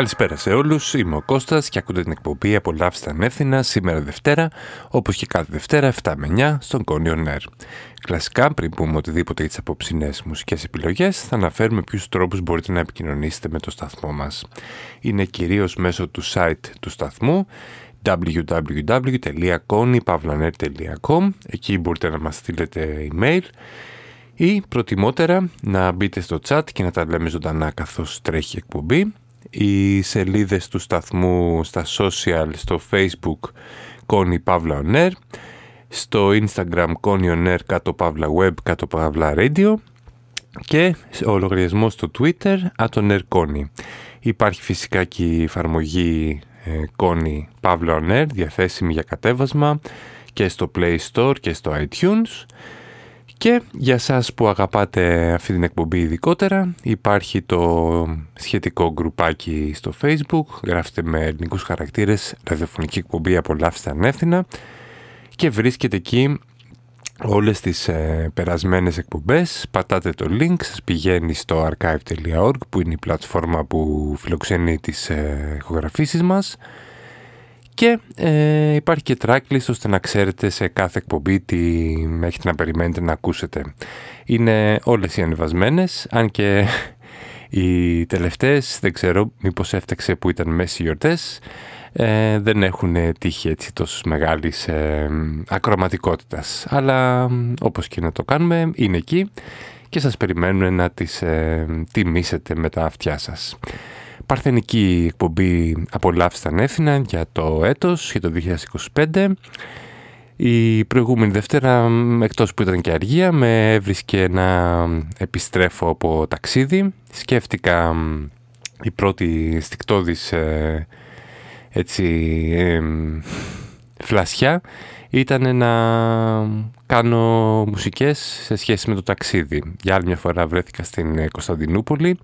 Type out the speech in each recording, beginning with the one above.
Καλησπέρα σε όλους, είμαι ο Κώστας και ακούτε την εκπομπή «Απολαύστε ανεύθυνα» σήμερα Δευτέρα, όπως και κάθε Δευτέρα 7 με 9 στον Κόνιο Νέρ. Κλασικά, πριν πούμε οτιδήποτε για τις απόψινές μουσικές επιλογές, θα αναφέρουμε ποιους τρόπους μπορείτε να επικοινωνήσετε με το σταθμό μας. Είναι κυρίως μέσω του site του σταθμού www.konypavlaner.com Εκεί μπορείτε να μας στείλετε email ή προτιμότερα να μπείτε στο chat και να τα λέμε ζωντανά καθώς τρέχει η εκπομπή οι σελίδες του σταθμού στα social, στο facebook Κόνι Παύλα Ωνέρ, στο instagram Κόνι Ωνέρ κάτω Παύλα Web, κάτω Παύλα Radio και ο λογαριασμός στο twitter Ατονέρ Κόνι. Υπάρχει φυσικά και η εφαρμογή ε, Κόνι Παύλα Ωνέρ διαθέσιμη για κατέβασμα και στο Play Store και στο iTunes και για σας που αγαπάτε αυτή την εκπομπή ειδικότερα υπάρχει το σχετικό γκρουπάκι στο facebook. Γράφετε με ελληνικούς χαρακτήρες ραδιοφωνική εκπομπή απολαύστε ανεύθυνα και βρίσκετε εκεί όλες τις ε, περασμένες εκπομπές. Πατάτε το link, σας πηγαίνει στο archive.org που είναι η πλατφόρμα που φιλοξενεί τις ε, ηχογραφήσεις μας και ε, υπάρχει και tracklist ώστε να ξέρετε σε κάθε εκπομπή τι έχετε να περιμένετε να ακούσετε. Είναι όλες οι ανεβασμένες, αν και οι τελευταίες δεν ξέρω μήπως έφταξε που ήταν μέση γιορτές ε, δεν έχουν τύχει έτσι τόσο μεγάλης ε, ακροματικότητας. Αλλά όπως και να το κάνουμε είναι εκεί και σας περιμένουν να τις ε, τιμήσετε με τα αυτιά σας παρθενική εκπομπή «Απολαύστε ανεύθυνα» για το έτος, για το 2025. Η προηγούμενη Δευτέρα, εκτός που ήταν και αργία, με έβρισκε να επιστρέφω από ταξίδι. Σκέφτηκα η πρώτη στικτόδης ε, έτσι, ε, φλασιά ήταν να κάνω μουσικές σε σχέση με το ταξίδι. Για άλλη μια φορά βρέθηκα στην Κωνσταντινούπολη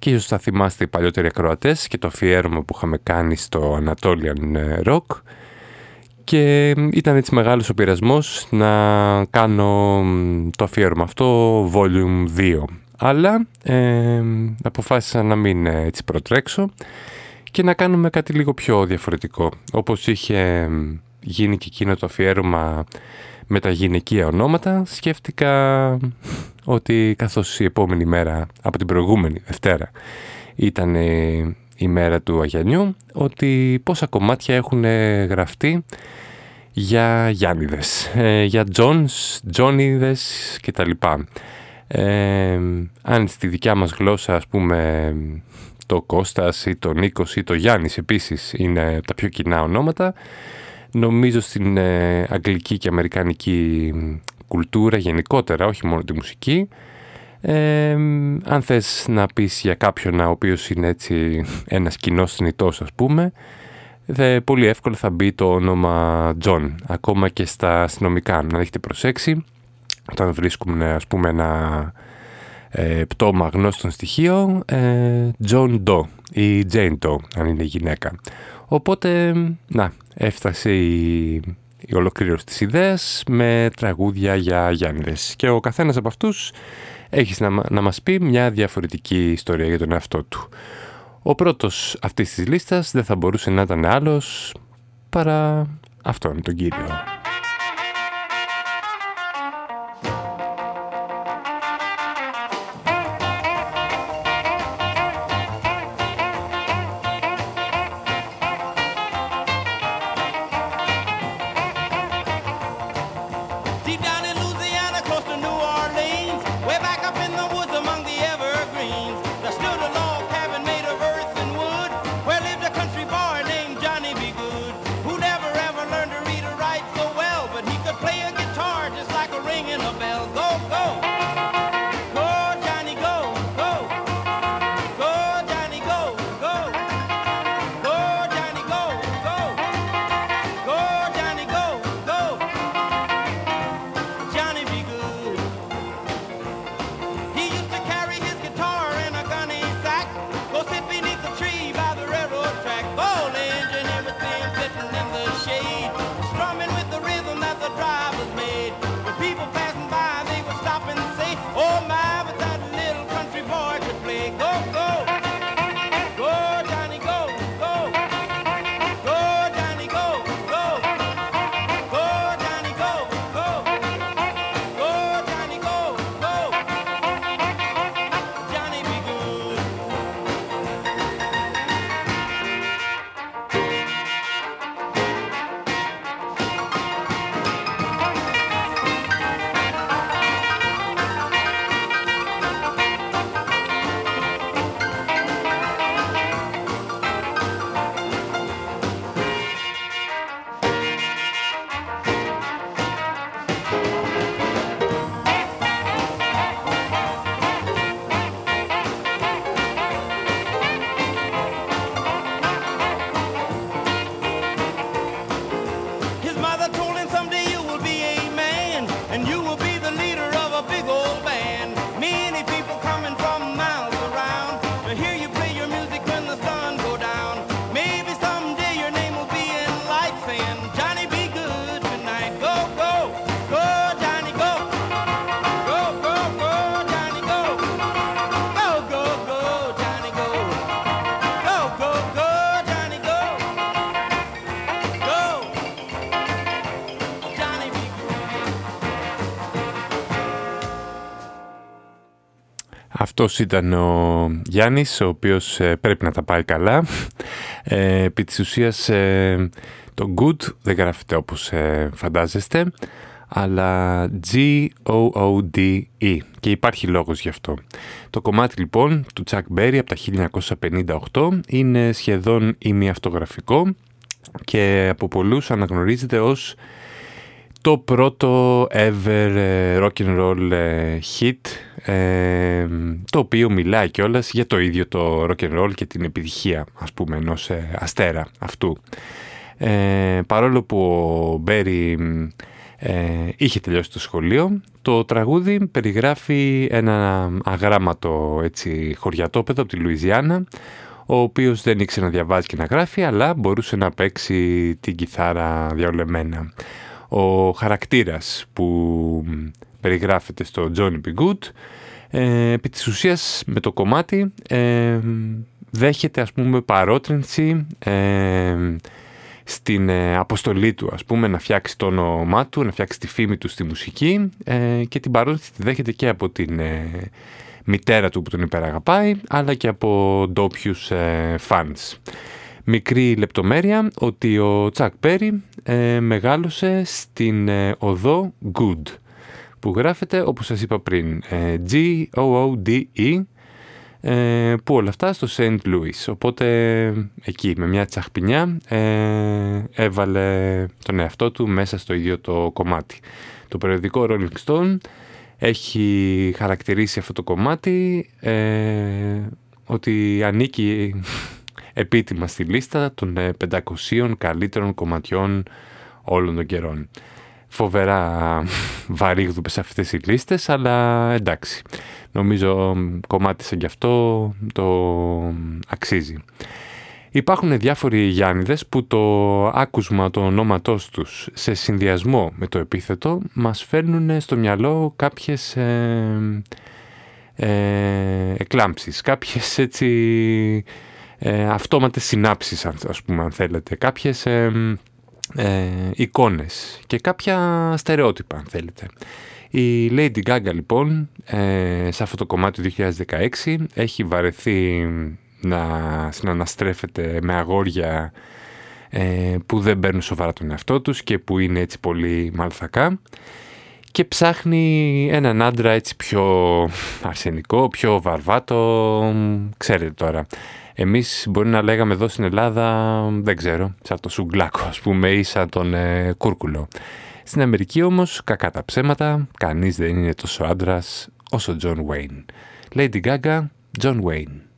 και ίσως θα θυμάστε οι παλιότεροι ακροατές και το αφιέρωμα που είχαμε κάνει στο Anatolian Rock. Και ήταν έτσι μεγάλος ο πειρασμός να κάνω το αφιέρωμα αυτό volume 2 αλλά ε, αποφάσισα να μην ε, έτσι προτρέξω και να κάνουμε κάτι λίγο πιο διαφορετικό. Όπως είχε γίνει και εκείνο το αφιέρωμα με τα γυναικεία ονόματα σκέφτηκα ότι καθώς η επόμενη μέρα από την προηγούμενη Δευτέρα ήταν η μέρα του Αγιανιού ότι πόσα κομμάτια έχουν γραφτεί για Γιάννηδες, ε, για Τζόνς, Τζόνιδες κτλ. Ε, αν στη δικιά μας γλώσσα ας πούμε το Κώστας ή το Νίκος ή το Γιάννης επίσης είναι τα πιο κοινά ονόματα νομίζω στην ε, αγγλική και αμερικανική κουλτούρα γενικότερα, όχι μόνο τη μουσική. Ε, αν θες να πεις για κάποιον ο οποίος είναι έτσι ένας κοινός θνητός ας πούμε, δε, πολύ εύκολα θα μπει το όνομα John, ακόμα και στα αστυνομικά. Να έχετε προσέξει, όταν βρίσκουμε ας πούμε ένα ε, πτώμα γνώστων στοιχείο, ε, John Doe ή Jane Doe, αν είναι γυναίκα. Οπότε, να, έφτασε η, η ολοκλήρωσης της ιδέας με τραγούδια για Γιάννηδες. Και ο καθένας από αυτούς έχει να, να μας πει μια διαφορετική ιστορία για τον εαυτό του. Ο πρώτος αυτής της λίστας δεν θα μπορούσε να ήταν άλλος παρά αυτόν τον κύριο. Αυτός ήταν ο Γιάννης, ο οποίος ε, πρέπει να τα πάει καλά. Ε, επί της ουσίας ε, το good δεν γράφεται όπως φαντάζεστε, αλλά G-O-O-D-E και υπάρχει λόγος γι' αυτό. Το κομμάτι λοιπόν του Chuck Berry από τα 1958 είναι σχεδόν ημιαυτογραφικό και από πολλούς αναγνωρίζεται ως το πρώτο ever rock and roll hit ε, το οποίο μιλάει κιόλας για το ίδιο το rock and roll και την επιτυχία ας πούμε ενός ε, αστέρα αυτού. Ε, παρόλο που ο Μπέρι είχε τελειώσει το σχολείο, το τραγούδι περιγράφει ένα αγράμματο έτσι, χωριατόπεδο από τη Λουιζιάννα, ο οποίος δεν ήξερε να διαβάζει και να γράφει, αλλά μπορούσε να παίξει την κιθάρα διαολεμένα. Ο χαρακτήρας που περιγράφεται στο Johnny B. Good, ε, επί της ουσίας με το κομμάτι ε, δέχεται ας πούμε παρότρινση ε, στην ε, αποστολή του ας πούμε να φτιάξει το όνομά του, να φτιάξει τη φήμη του στη μουσική ε, και την παρότρινση τη δέχεται και από την μητέρα του που τον υπεραγαπάει αλλά και από ντόπιους fans. Μικρή λεπτομέρεια ότι ο Τσακ Πέρι μεγάλωσε στην οδό Good που γράφεται όπως σας είπα πριν G-O-O-D-E ε, που όλα αυτά στο St. Louis. Οπότε εκεί με μια τσαχπινιά ε, έβαλε τον εαυτό του μέσα στο ίδιο το κομμάτι. Το περιοδικό Rolling Stone έχει χαρακτηρίσει αυτό το κομμάτι ε, ότι ανήκει επίτιμα στη λίστα των 500 καλύτερων κομματιών όλων των καιρών φοβερά βαρύγδουπες αυτές οι λίστες, αλλά εντάξει, νομίζω κομμάτι σαν γι' αυτό το αξίζει. Υπάρχουν διάφοροι Γιάννηδες που το άκουσμα του ονόματός τους σε συνδυασμό με το επίθετο μας φέρνουν στο μυαλό κάποιες ε, ε, εκλάμψεις, κάποιες έτσι ε, αυτόματες συνάψεις ας πούμε αν θέλετε, κάποιες... Ε, ε, εικόνες και κάποια στερεότυπα αν θέλετε. Η Lady Gaga λοιπόν ε, σε αυτό το κομμάτι του 2016 έχει βαρεθεί να συναναστρέφεται με αγόρια ε, που δεν παίρνουν σοβαρά τον εαυτό τους και που είναι έτσι πολύ μαλθακά και ψάχνει έναν άντρα έτσι πιο αρσενικό, πιο βαρβάτο, ξέρετε τώρα, εμείς μπορεί να λέγαμε εδώ στην Ελλάδα, δεν ξέρω, σαν το σουγκλάκο ας πούμε ή σαν τον ε, κούρκουλο. Στην Αμερική όμως, κακά τα ψέματα, κανείς δεν είναι τόσο άντρας όσο John Wayne. Lady Gaga, John Wayne.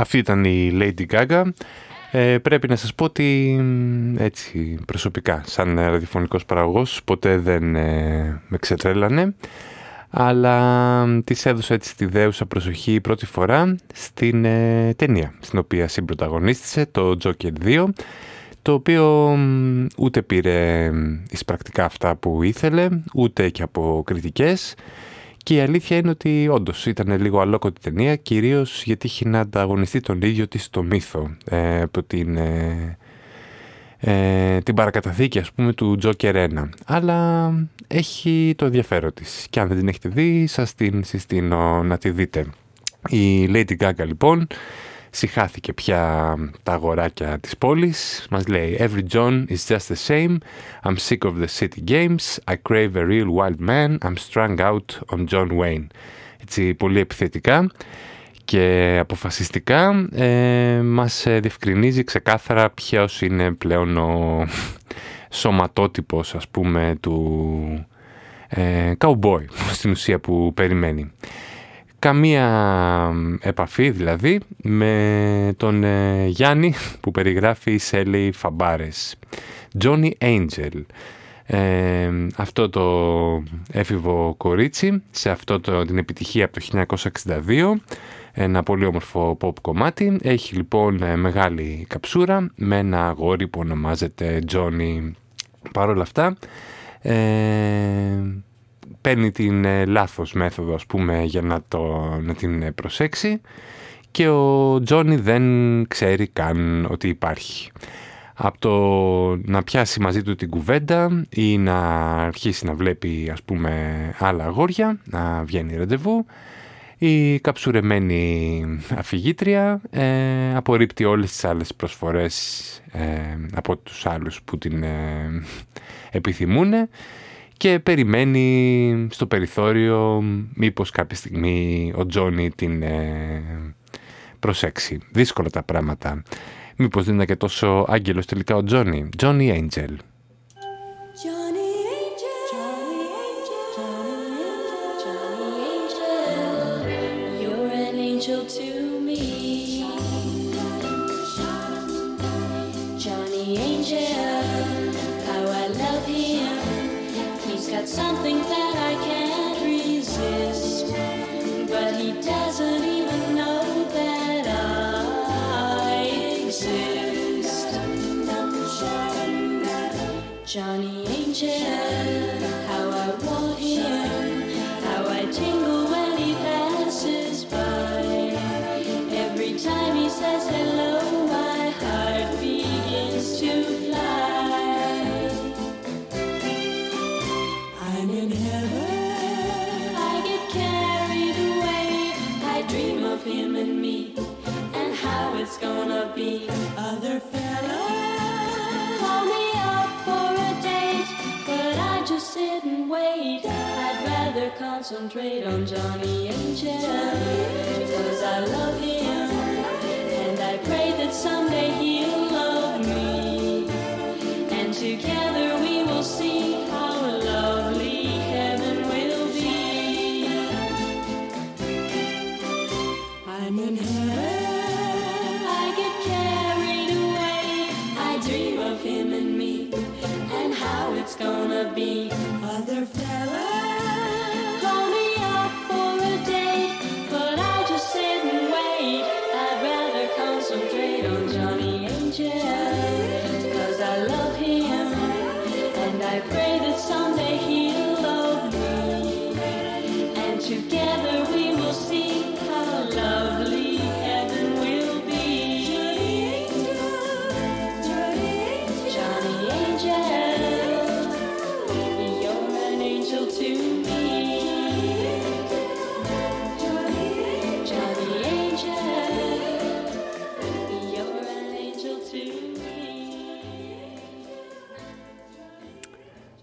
Αυτή ήταν η Lady Gaga. Ε, πρέπει να σας πω ότι έτσι προσωπικά σαν ραδιοφωνικός παραγωγός ποτέ δεν ε, με ξετρέλανε αλλά της έδωσα έτσι τη δέουσα προσοχή πρώτη φορά στην ε, ταινία στην οποία συμπροταγωνίστησε το Joker 2 το οποίο ούτε πήρε εις πρακτικά αυτά που ήθελε ούτε και από κριτικές και η αλήθεια είναι ότι όντως ήταν λίγο αλόκοτη ταινία, κυρίως γιατί έχει να ανταγωνιστεί τον ίδιο της στο μύθο ε, από την, ε, ε, την παρακαταθήκη ας πούμε του Joker 1. Αλλά έχει το ενδιαφέρον της και αν δεν την έχετε δει σας την συστήνω να τη δείτε. Η Lady Gaga λοιπόν συχάθηκε πια τα αγοράκια της πόλης. Μας λέει «Every John is just the same. I'm sick of the city games. I crave a real wild man. I'm strung out on John Wayne». Έτσι πολύ επιθετικά και αποφασιστικά ε, μας διευκρινίζει ξεκάθαρα ποιος είναι πλέον ο σωματότυπος ας πούμε του ε, cowboy στην ουσία που περιμένει καμία επαφή δηλαδή με τον ε, Γιάννη που περιγράφει η Σέλη Φαμπάρες. Johnny Angel. Ε, αυτό το έφηβο κορίτσι σε αυτό το, την επιτυχία από το 1962 ένα πολύ όμορφο pop κομμάτι έχει λοιπόν ε, μεγάλη καψούρα με ένα αγόρι που ονομάζεται Johnny παρόλα αυτά παίρνει την ε, λάθος μέθοδο ας πούμε για να, το, να την ε, προσέξει και ο Τζόνι δεν ξέρει καν ότι υπάρχει. Από το να πιάσει μαζί του την κουβέντα ή να αρχίσει να βλέπει ας πούμε άλλα αγόρια, να βγαίνει ραντεβού, η καψουρεμένη αφηγήτρια ε, απορρίπτει όλες τις άλλες προσφορές ε, από τους άλλους που την ε, επιθυμούν και περιμένει στο περιθώριο μήπως κάποια στιγμή ο Τζόνι την ε, προσέξει. Δύσκολα τα πράγματα. Μήπως δεν είναι και τόσο άγγελος τελικά ο Τζόνι. Τζόνι Angel. happy other fella call me up for a date, but I just sit and wait. I'd rather concentrate on Johnny and Jen, cause I love him, and I pray that someday he'll love me, and together we will see how lovely heaven will be. I'm in heaven.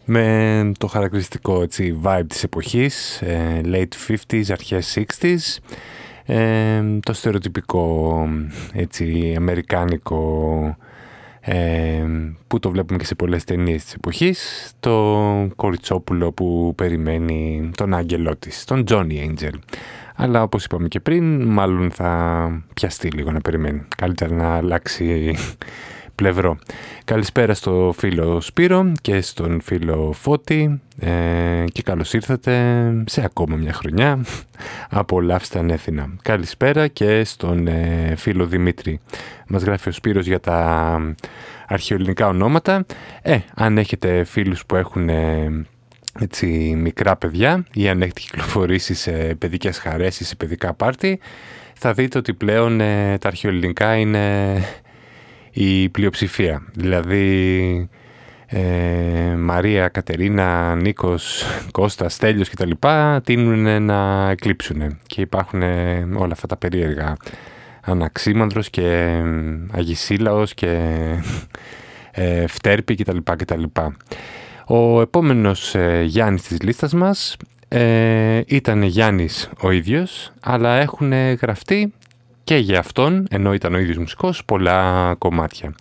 Με το χαρακτηριστικό έτσι, vibe της εποχής, ε, late 50s, αρχές 60s, ε, το στερεοτυπικό έτσι, αμερικάνικο ε, που το βλέπουμε και σε πολλές ταινίες της εποχής, το κοριτσόπουλο που περιμένει τον άγγελό της, τον Johnny Angel. αλλά όπως είπαμε και πριν μάλλον θα πιαστεί λίγο να περιμένει. Καλύτερα να αλλάξει πλευρό. Καλησπέρα στο φίλο Σπύρο και στον φίλο Φώτη ε, και καλώς ήρθατε σε ακόμα μια χρονιά. Απολαύστε ανέθινα. Καλησπέρα και στον ε, φίλο Δημήτρη. Μας γράφει ο Σπύρος για τα αρχαιοελληνικά ονόματα. Ε, αν έχετε φίλους που έχουν ε, έτσι, μικρά παιδιά ή αν έχετε κυκλοφορήσει σε παιδικές χαρές ή σε παιδικά πάρτι, θα δείτε ότι πλέον ε, τα αρχαιοελληνικά είναι η πλειοψηφία. Δηλαδή ε, Μαρία, Κατερίνα, Νίκος, Κώστας, Στέλιος κτλ. τείνουν να εκλείψουν και υπάρχουν όλα αυτά τα περίεργα Αναξίμανδρος και Αγισίλαος και ε, Φτέρπη κτλ. κτλ. Ο επόμενος ε, Γιάννης της λίστας μας ε, ήταν Γιάννης ο ίδιος, αλλά έχουν γραφτεί και για αυτόν, ενώ ήταν ο ίδιος μουσικός, πολλά κομμάτια.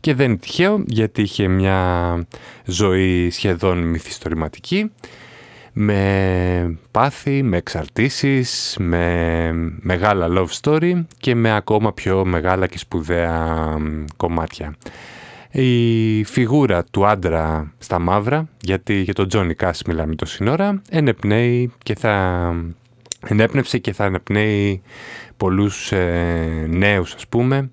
Και δεν είναι τυχαίο, γιατί είχε μια ζωή σχεδόν μυθιστορηματική, με πάθη, με εξαρτήσεις, με μεγάλα love story και με ακόμα πιο μεγάλα και σπουδαία κομμάτια. Η φιγούρα του άντρα στα μαύρα, γιατί για τον Τζόνι Κάς μιλάμε το σύνορα, ενεπνέει και θα ενέπνευσε και θα ενεπνέει πολλούς ε, νέους ας πούμε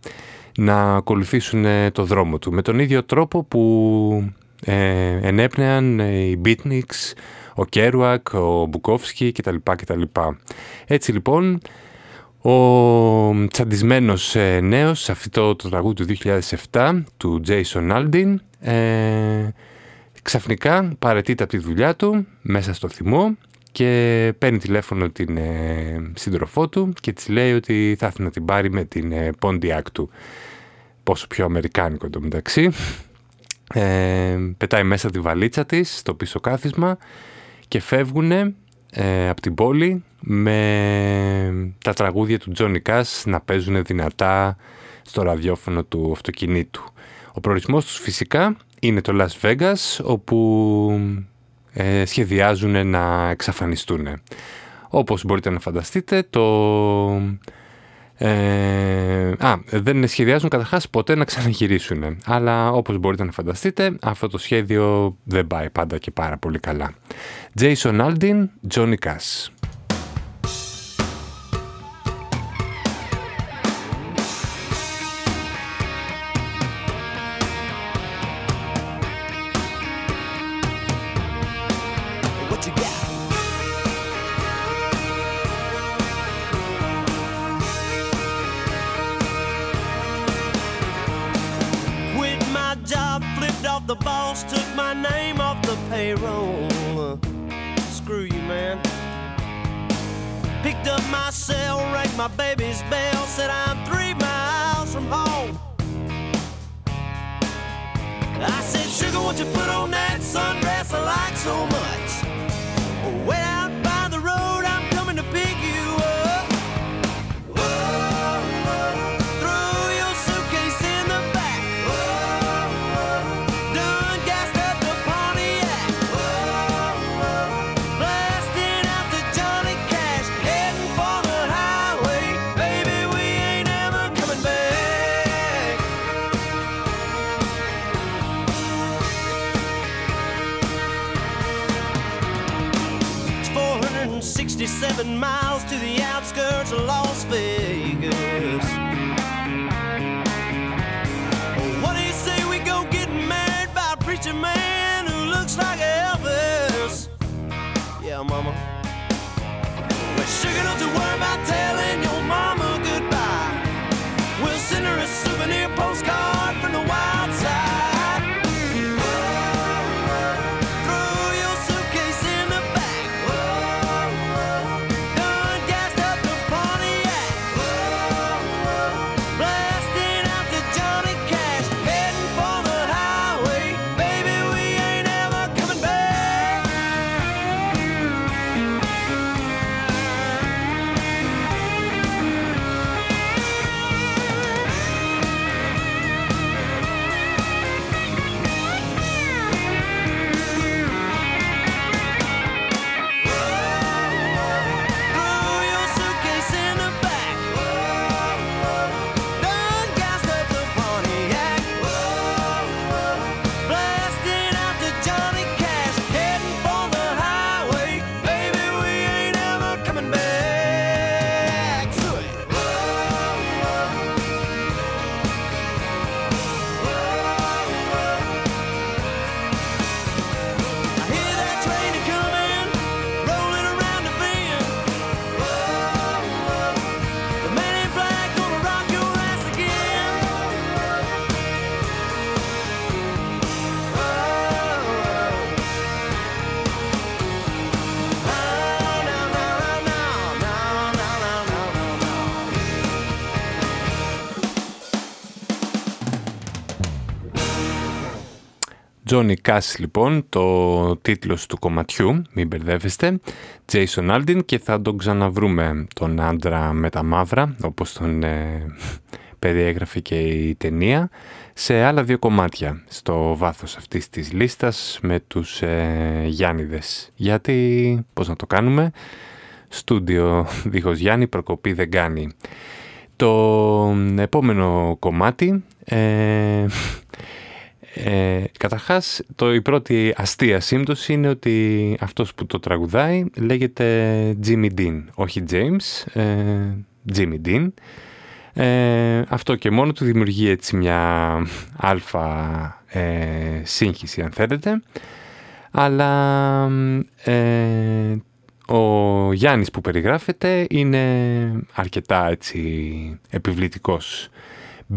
να ακολουθήσουν ε, το δρόμο του με τον ίδιο τρόπο που ε, ενέπνεαν οι Beatniks, ο Κέρουακ, ο Μπουκόφσκι κτλ. κτλ. Έτσι λοιπόν ο τσαντισμένος ε, νέος σε αυτό το τραγούδι του 2007 του Jason Aldean ε, ξαφνικά παρετείται από τη δουλειά του μέσα στο θυμό και παίρνει τηλέφωνο την ε, σύντροφό του και της λέει ότι θα ήθελε να την πάρει με την ε, Pontiac του. Πόσο πιο αμερικάνικο το μεταξύ. Ε, πετάει μέσα τη βαλίτσα της στο πίσω κάθισμα και φεύγουν ε, από την πόλη με τα τραγούδια του Τζόνι Κάς να παίζουν δυνατά στο ραδιόφωνο του αυτοκινήτου. Ο προορισμός τους φυσικά είναι το Las Vegas όπου ε, σχεδιάζουν να εξαφανιστούν. Όπως μπορείτε να φανταστείτε, το... Ε, α, δεν σχεδιάζουν καταρχάς ποτέ να ξαναγυρίσουν. Αλλά όπως μπορείτε να φανταστείτε, αυτό το σχέδιο δεν πάει πάντα και πάρα πολύ καλά. Jason Aldean, Johnny Cash. Screw you, man. Picked up my cell, rang my baby's bell, said I'm three miles from home. I said, Sugar, what you put on that sundress I like so much? 57 miles to the outskirts of Las Vegas. What do you say we go get married by a preacher man who looks like Elvis? Yeah, mama. We're sure enough to worry about telling your mama goodbye. We'll send her a souvenir postcard. Johnny Cash λοιπόν, το τίτλος του κομματιού, μην μπερδεύεστε, Jason Aldean και θα τον ξαναβρούμε τον άντρα με τα μαύρα, όπως τον ε, περιέγραφε και η ταινία, σε άλλα δύο κομμάτια στο βάθος αυτής της λίστας με τους ε, Γιάννηδες. Γιατί, πώς να το κάνουμε, στούντιο δίχως Γιάννη προκοπή δεν κάνει. Το επόμενο κομμάτι ε, ε, καταρχάς, το, η πρώτη αστεία σύμπτωση είναι ότι αυτός που το τραγουδάει λέγεται Jimmy Dean, όχι James, ε, Jimmy Dean. Ε, αυτό και μόνο του δημιουργεί έτσι μια αλφα ε, σύγχυση αν θέλετε. Αλλά ε, ο Γιάννης που περιγράφεται είναι αρκετά έτσι επιβλητικός.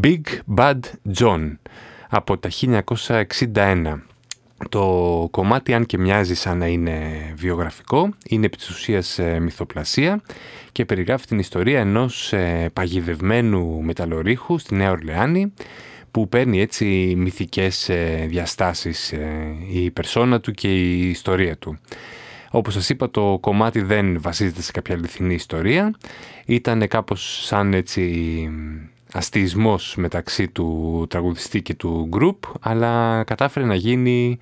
Big Bad John από τα 1961. Το κομμάτι, αν και μοιάζει σαν να είναι βιογραφικό, είναι επί της ουσίας ε, μυθοπλασία και περιγράφει την ιστορία ενός ε, παγιδευμένου μεταλλορύχου στη Νέα Ορλεάνη που παίρνει έτσι μυθικές ε, διαστάσεις η περσόνα του και η ιστορία του. Όπως σας είπα το κομμάτι δεν βασίζεται σε κάποια αληθινή ιστορία, ήταν κάπως σαν έτσι αστισμός μεταξύ του τραγουδιστή και του group, αλλά κατάφερε να γίνει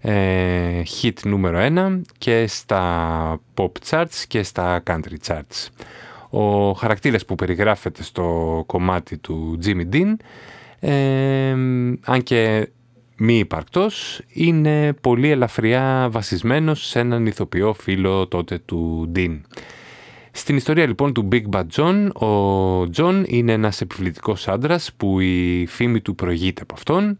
ε, hit νούμερο 1 και στα pop charts και στα country charts. Ο χαρακτήρας που περιγράφεται στο κομμάτι του Jimmy Dean, ε, αν και μη υπαρκτός, είναι πολύ ελαφριά βασισμένος σε έναν ηθοποιό φίλο τότε του Dean. Στην ιστορία λοιπόν του Big Bad John, ο John είναι ένας επιβλητικός άντρας που η φήμη του προηγείται από αυτόν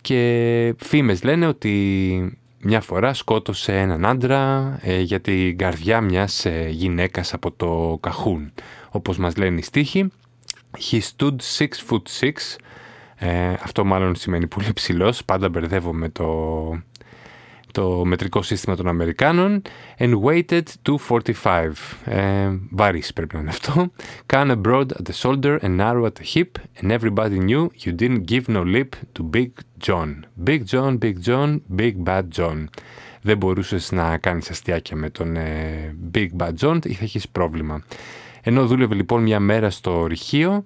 και φήμες λένε ότι μια φορά σκότωσε έναν άντρα ε, για την καρδιά μιας ε, γυναίκας από το καχούν. Όπως μας λένε οι στίχοι, he stood six foot six, ε, αυτό μάλλον σημαίνει πολύ ψηλός, πάντα μπερδεύω με το το μετρικό σύστημα των Αμερικάνων and waited 245 ε, βαρύς πρέπει να είναι αυτό. Kind of broad at the shoulder and narrow at the hip and everybody knew you didn't give no lip to Big John. Big John, Big John, Big Bad John. Δεν μπορούσες να κάνεις αστιάκια με τον ε, Big Bad John ή θα έχεις πρόβλημα. Ενώ δούλευε λοιπόν μια μέρα στο ρηχείο ε,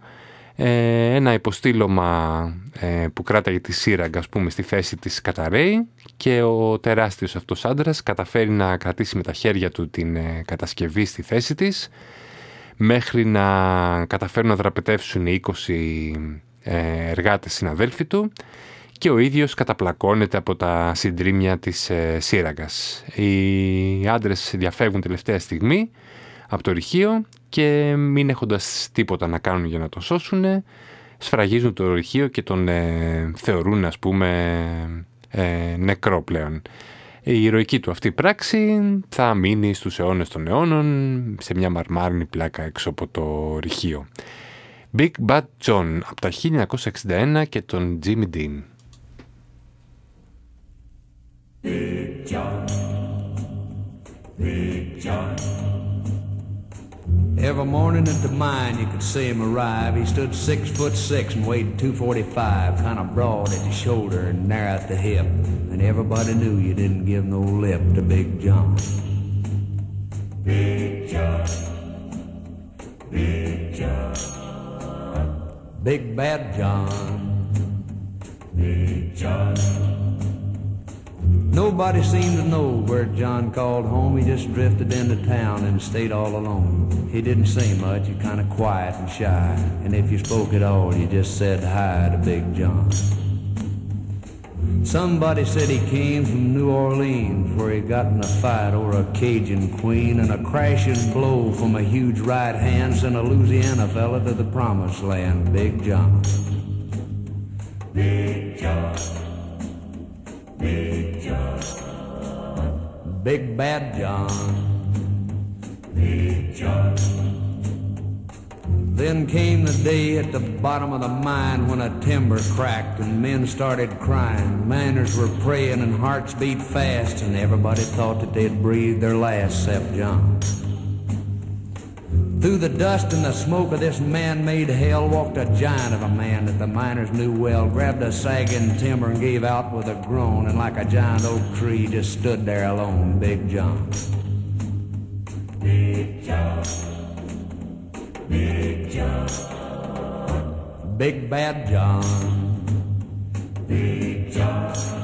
ένα υποστήλωμα ε, που κράταγε τη σύραγγα ας πούμε στη θέση της καταραίει και ο τεράστιος αυτός άντρας καταφέρει να κρατήσει με τα χέρια του την ε, κατασκευή στη θέση της μέχρι να καταφέρουν να δραπετεύσουν οι 20 ε, εργάτες συναδέλφοι του και ο ίδιος καταπλακώνεται από τα συντρίμια της ε, σύραγγας. Οι άντρες διαφεύγουν τελευταία στιγμή από το ρηχείο και μην έχοντας τίποτα να κάνουν για να το σώσουν, σφραγίζουν το ρηχείο και τον ε, θεωρούν ας πούμε ε, νεκρό πλέον. Η ηρωική του αυτή πράξη θα μείνει στους αιώνες των αιώνων σε μια μαρμάρινη πλάκα έξω από το ρηχείο. Big Bad John από τα 1961 και τον Jimmy Dean. Big John, Big John. Every morning at the mine you could see him arrive. He stood six foot six and weighed 245, kind of broad at the shoulder and narrow at the hip. And everybody knew you didn't give no lip to Big John. Big John. Big John. Big Bad John. Big John. Nobody seemed to know where John called home. He just drifted into town and stayed all alone. He didn't say much, he kind of quiet and shy. And if you spoke at all, you just said hi to Big John. Somebody said he came from New Orleans, where he got in a fight over a Cajun queen, and a crashing blow from a huge right hand sent a Louisiana fella to the promised land, Big John. Big John. Big John. Big Bad John. Big John. Then came the day at the bottom of the mine when a timber cracked and men started crying. Miners were praying and hearts beat fast, and everybody thought that they'd breathe their last except John. Through the dust and the smoke of this man-made hell walked a giant of a man that the miners knew well, grabbed a sagging timber and gave out with a groan, and like a giant oak tree just stood there alone, Big John. Big John. Big John. Big Bad John. Big John.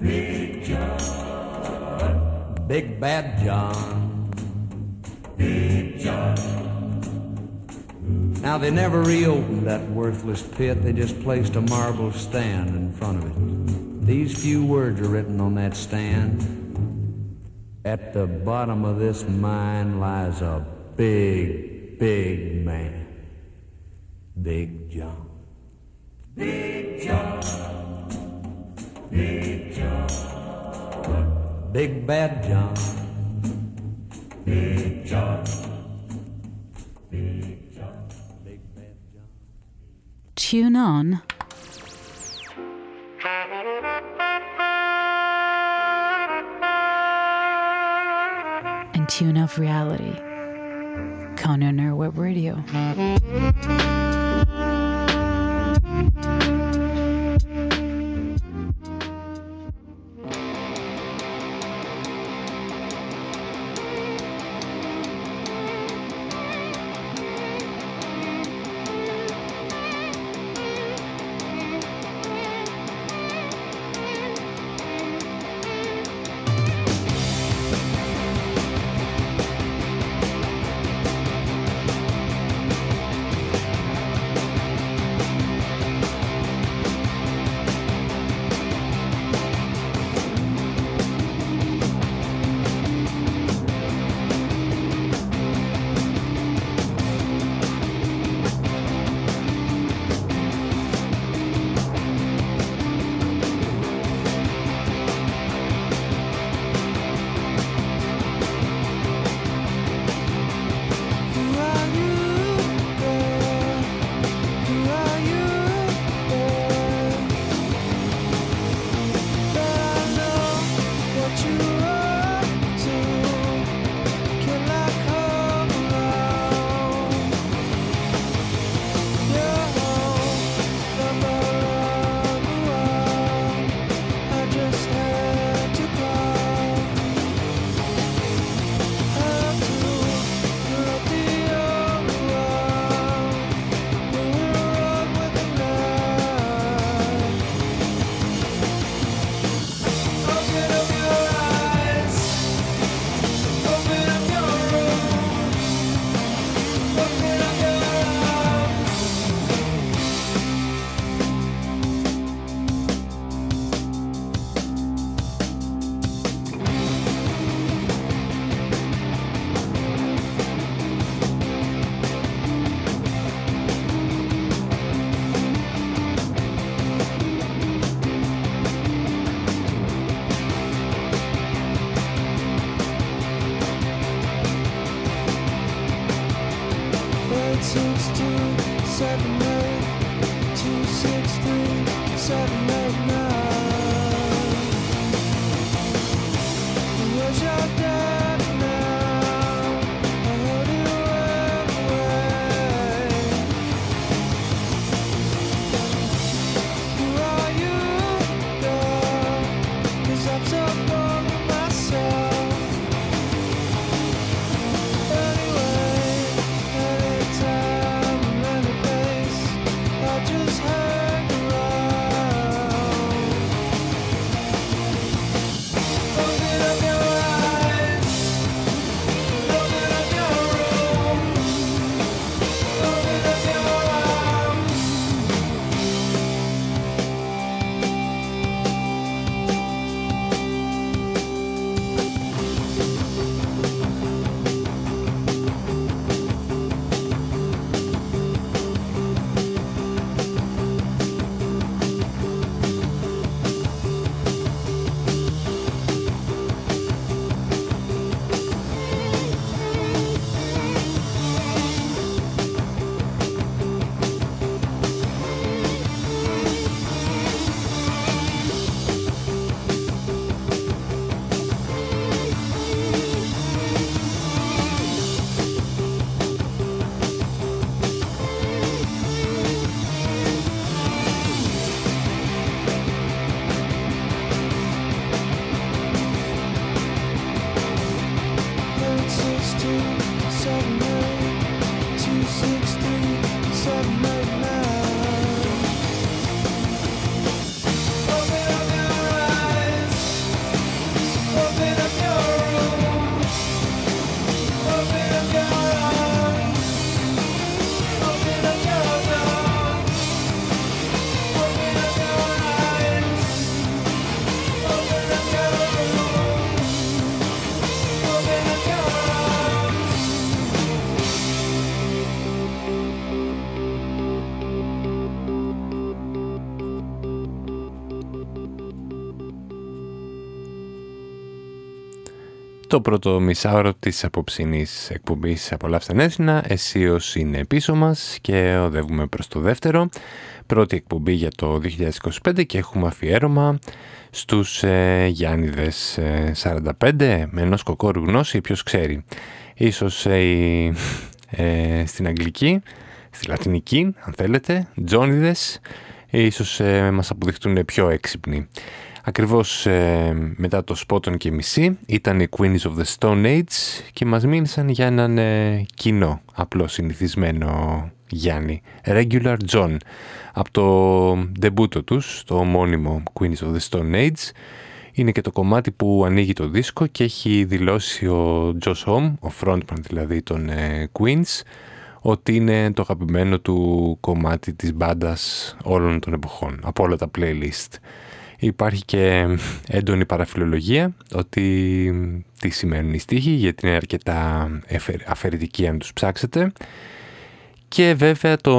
Big John. Big Bad John. Big John. Now they never reopened that worthless pit, they just placed a marble stand in front of it. These few words are written on that stand. At the bottom of this mine lies a big, big man. Big John. Big John. Big John. Big Bad John. Big John. Big John. Big Bad John. Tune on. And tune off reality. Conan Web Radio. Το πρώτο μισάωρο της απόψινής εκπομπής «Απολαύστε Έθινα». Εσείως είναι πίσω μας και οδεύουμε προς το δεύτερο. Πρώτη εκπομπή για το 2025 και έχουμε αφιέρωμα στους ε, Γιάννηδες 45 με ενός κοκόρου γνώση, ποιος ξέρει. Ίσως ε, ε, στην Αγγλική, στη Λατινική αν θέλετε, Τζόνιδες, ίσως ε, μας αποδειχτούν πιο έξυπνοι. Ακριβώς ε, μετά το Spotton και μισή ήταν οι Queens of the Stone Age και μας μίλησαν για έναν ε, κοινό, απλό συνηθισμένο Γιάννη, Regular John, από το ντεμπούτο τους, το ομώνυμο Queens of the Stone Age. Είναι και το κομμάτι που ανοίγει το δίσκο και έχει δηλώσει ο Josh Homme, ο frontman δηλαδή των ε, Queens, ότι είναι το αγαπημένο του κομμάτι της μπάντας όλων των εποχών, από όλα τα playlist. Υπάρχει και έντονη παραφιλολογία ότι τι σημαίνουν οι στίχοι γιατί είναι αρκετά αφαιρετικοί αν τους ψάξετε. Και βέβαια το,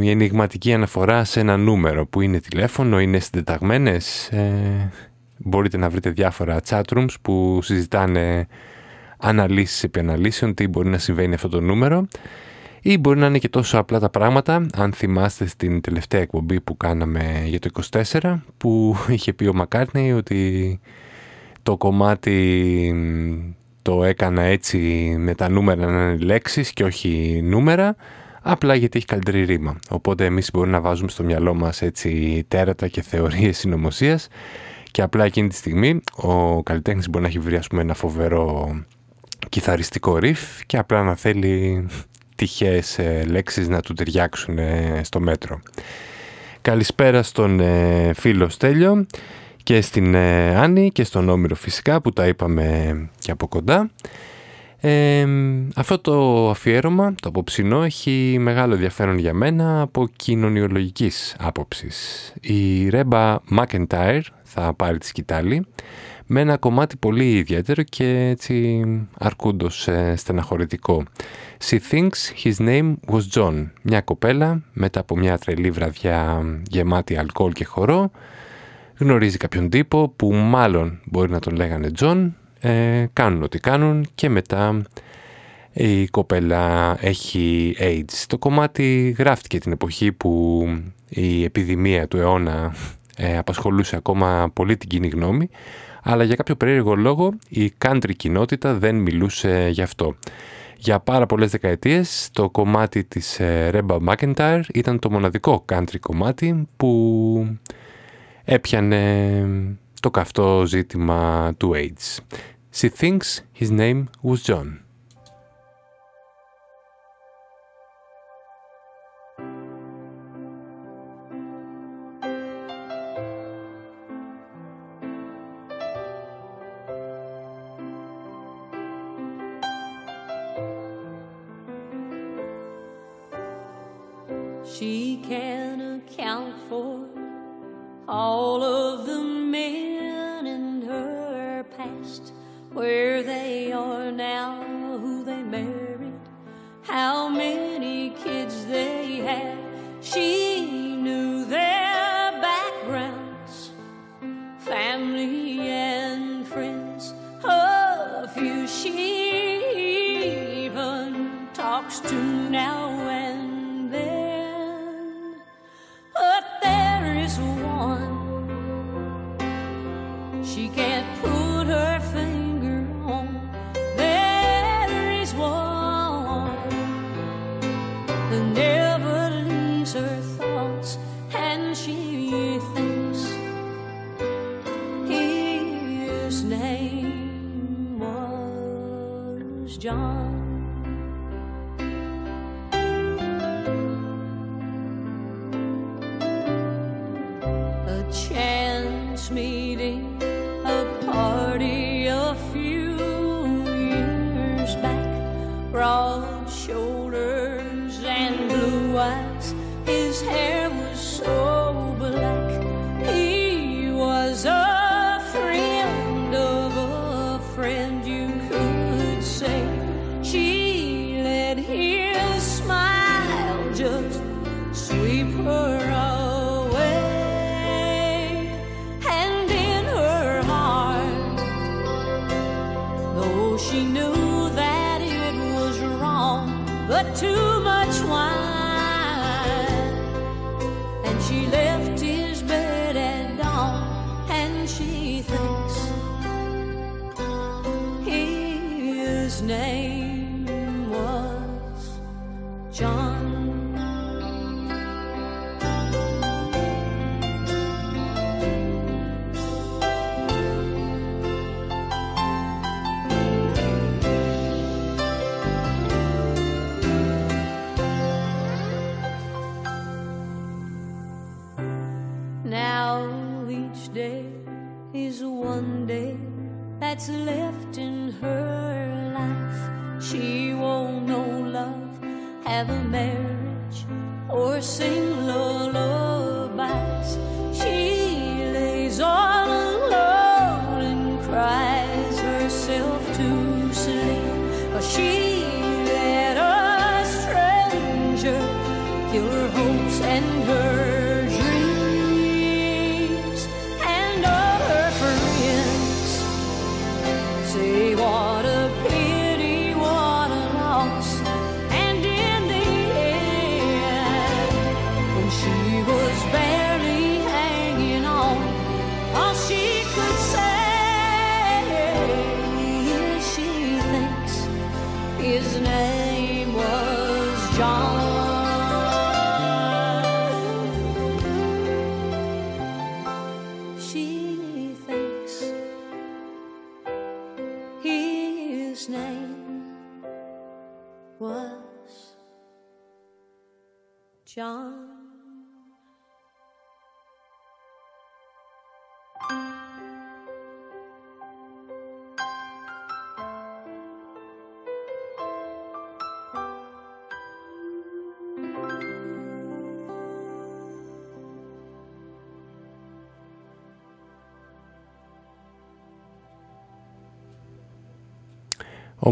η ενηγματική αναφορά σε ένα νούμερο που είναι τηλέφωνο, είναι συντεταγμένες. Ε, μπορείτε να βρείτε διάφορα chatrooms που συζητάνε αναλύσεις επί αναλύσεων τι μπορεί να συμβαίνει αυτό το νούμερο ή μπορεί να είναι και τόσο απλά τα πράγματα, αν θυμάστε στην τελευταία εκπομπή που κάναμε για το 24, που είχε πει ο Μακάρνι ότι το κομμάτι το έκανα έτσι με τα νούμερα να είναι λέξεις και όχι νούμερα, απλά γιατί έχει καλύτερη ρήμα. Οπότε εμείς μπορούμε να βάζουμε στο μυαλό μας έτσι τέρατα και θεωρίες συνωμοσίας και απλά εκείνη τη στιγμή ο καλλιτέχνης μπορεί να έχει βρει ας πούμε, ένα φοβερό κιθαριστικό ριφ και απλά να θέλει τυχαίες ε, λέξεις να του ταιριάξουν ε, στο μέτρο. Καλησπέρα στον ε, φίλο Στέλιο και στην Άννη και στον Όμηρο φυσικά που τα είπαμε και από κοντά. αυτό το αφιέρωμα, το απόψινό, έχει μεγάλο ενδιαφέρον για μένα από κοινωνιολογικής άποψης. Η Ρέμπα Μάκεντάιρ θα πάρει τη σκητάλη με ένα κομμάτι πολύ ιδιαίτερο και έτσι αρκούντος στεναχωρητικό. She thinks his name was John. Μια κοπέλα μετά από μια τρελή βραδιά γεμάτη αλκοόλ και χορό γνωρίζει κάποιον τύπο που μάλλον μπορεί να τον λέγανε John ε, κάνουν ό,τι κάνουν και μετά η κοπέλα έχει AIDS. Το κομμάτι γράφτηκε την εποχή που η επιδημία του αιώνα ε, απασχολούσε ακόμα πολύ την κοινή γνώμη αλλά για κάποιο περίεργο λόγο η country κοινότητα δεν μιλούσε γι' αυτό. Για πάρα πολλές δεκαετίες το κομμάτι της Reba McIntyre ήταν το μοναδικό country κομμάτι που έπιανε το καυτό ζήτημα του AIDS. She thinks his name was John. much wine.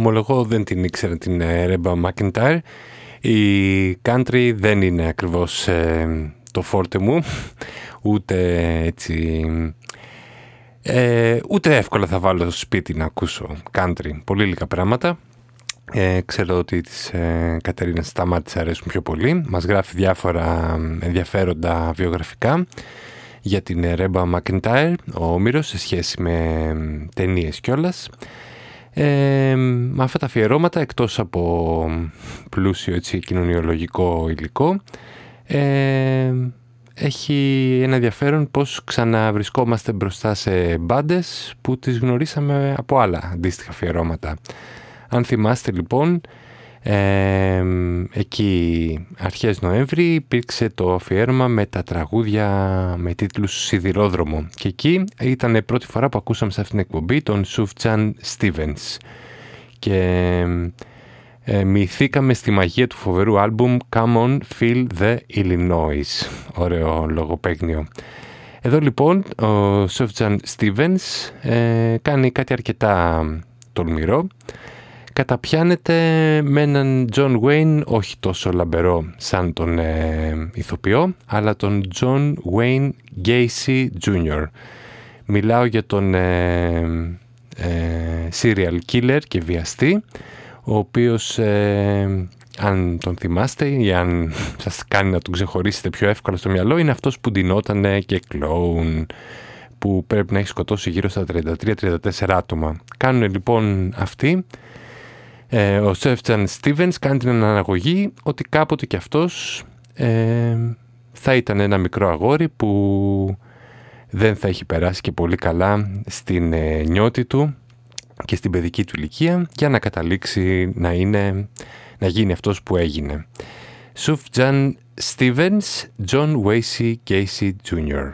Ομολογώ δεν την ήξερα την Ρέμπα Μάκεντάρ. Η country δεν είναι ακριβώς ε, το φόρτε μου, ούτε έτσι... Ε, ούτε εύκολα θα βάλω στο σπίτι να ακούσω country. Πολύ λίγα πράγματα. Ε, ξέρω ότι τις ε, Κατερίνας Σταμάτης αρέσουν πιο πολύ. Μας γράφει διάφορα ενδιαφέροντα βιογραφικά για την Ρέμπα Μακεντάιρ, ο Όμηρος, σε σχέση με ταινίες κιόλας. Ε, με αυτά τα αφιερώματα, εκτός από πλούσιο έτσι, κοινωνιολογικό υλικό, ε, έχει ένα ενδιαφέρον πως ξαναβρισκόμαστε μπροστά σε μπάντες που τις γνωρίσαμε από άλλα αντίστοιχα αφιερώματα. Αν θυμάστε λοιπόν, εκεί αρχές Νοέμβρη υπήρξε το αφιέρωμα με τα τραγούδια με τίτλους «Σιδηρόδρομο» και εκεί ήταν πρώτη φορά που ακούσαμε σε αυτήν την εκπομπή τον Σουφτσάν Στίβενς και ε, μυθήκαμε στη μαγεία του φοβερού άλμπουμ «Come on, feel the Illinois». Ωραίο λογοπαίγνιο. Εδώ λοιπόν ο Σουφτσάν Στίβενς ε, κάνει κάτι αρκετά τολμηρό καταπιάνεται με έναν John Wayne όχι τόσο λαμπερό σαν τον ε, ηθοποιό, αλλά τον John Wayne Gacy Jr. Μιλάω για τον ε, ε, serial killer και βιαστή, ο οποίος, ε, αν τον θυμάστε ή αν σας κάνει να τον ξεχωρίσετε πιο εύκολα στο μυαλό, είναι αυτός που ντυνότανε και κλόουν, που πρέπει να έχει σκοτώσει γύρω στα 33-34 άτομα. Κάνουν λοιπόν αυτοί ε, ο Σεφτσαν Στίβενς κάνει την αναγωγή ότι κάποτε κι αυτός ε, θα ήταν ένα μικρό αγόρι που δεν θα έχει περάσει και πολύ καλά στην ε, νιώτη του και στην παιδική του ηλικία για να καταλήξει να, είναι, να γίνει αυτός που έγινε. Σουφτζαν Στίβενς, John Wasey Casey Jr.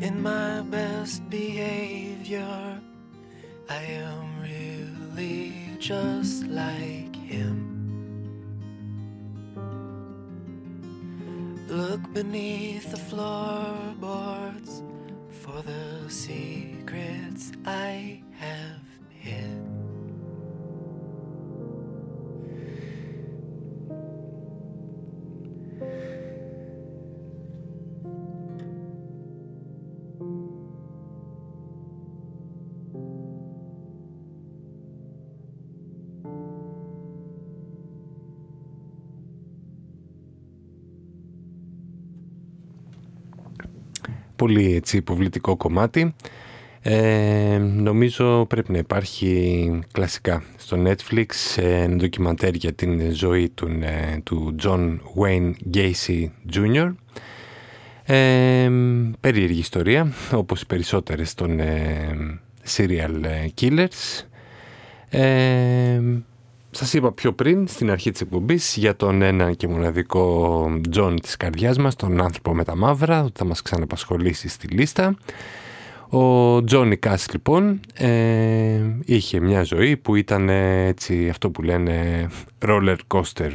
in my best behavior, I am really just like him. Look beneath the floorboards for the secrets I Πολύ έτσι υποβλητικό κομμάτι. Ε, νομίζω πρέπει να υπάρχει κλασικά στο Netflix ένα ντοκιμαντέρ για την ζωή του, ε, του John Wayne Gacy Jr. Ε, περίεργη ιστορία, όπως οι περισσότερες των ε, serial killers. Ε, σας είπα πιο πριν, στην αρχή της εκπομπής, για τον ένα και μοναδικό John της καρδιάς μας, τον άνθρωπο με τα μαύρα, ότι θα μας ξαναπασχολήσει στη λίστα. Ο Τζόνι Κάς λοιπόν ε, είχε μια ζωή που ήταν έτσι αυτό που λένε roller coaster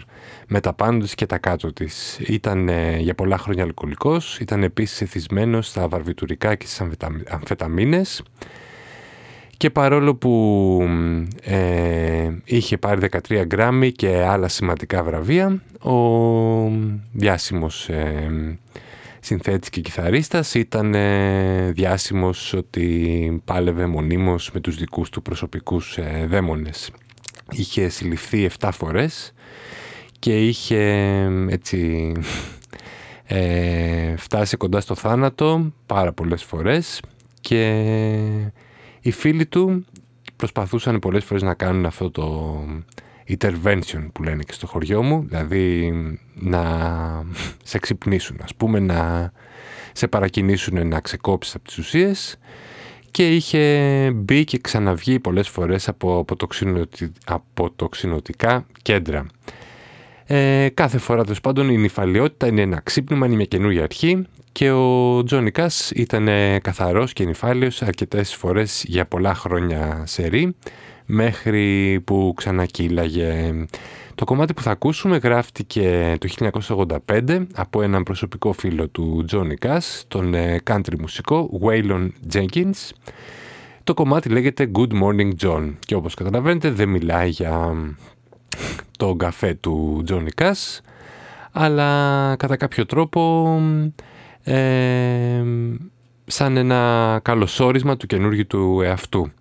με τα πάνω της και τα κάτω της. Ήταν για πολλά χρόνια αλκοολικός, ήταν επίσης εθισμένος στα βαρβιτουρικά και στις αμφεταμίνες και παρόλο που ε, είχε πάρει 13 γκράμμι και άλλα σημαντικά βραβεία, ο διάσημος ε, συνθέτης και κιθαρίστας ήταν ε, διάσημος ότι πάλευε μονίμως με τους δικούς του προσωπικούς ε, δαίμονες. Είχε συλληφθεί 7 φορές και είχε έτσι ε, φτάσει κοντά στο θάνατο πάρα πολλές φορές και οι φίλοι του προσπαθούσαν πολλές φορές να κάνουν αυτό το intervention που λένε και στο χωριό μου, δηλαδή να σε ξυπνήσουν, ας πούμε να σε παρακινήσουν να ξεκόψεις από τις ουσίες και είχε μπει και ξαναβγεί πολλές φορές από αποτοξινωτικά κέντρα. Ε, κάθε φορά τέλος πάντων η νυφαλιότητα είναι ένα ξύπνημα, είναι μια καινούργια αρχή και ο Τζόνι Κάς ήταν καθαρός και νυφάλιος αρκετές φορές για πολλά χρόνια σε ρί, μέχρι που ξανακύλαγε. Το κομμάτι που θα ακούσουμε γράφτηκε το 1985 από έναν προσωπικό φίλο του Τζόνι Κάς, τον country μουσικό Waylon Jenkins. Το κομμάτι λέγεται Good Morning John και όπως καταλαβαίνετε δεν μιλάει για το καφέ του Τζόνι Κάς, αλλά κατά κάποιο τρόπο ε, σαν ένα καλωσόρισμα του καινούργιου του εαυτού.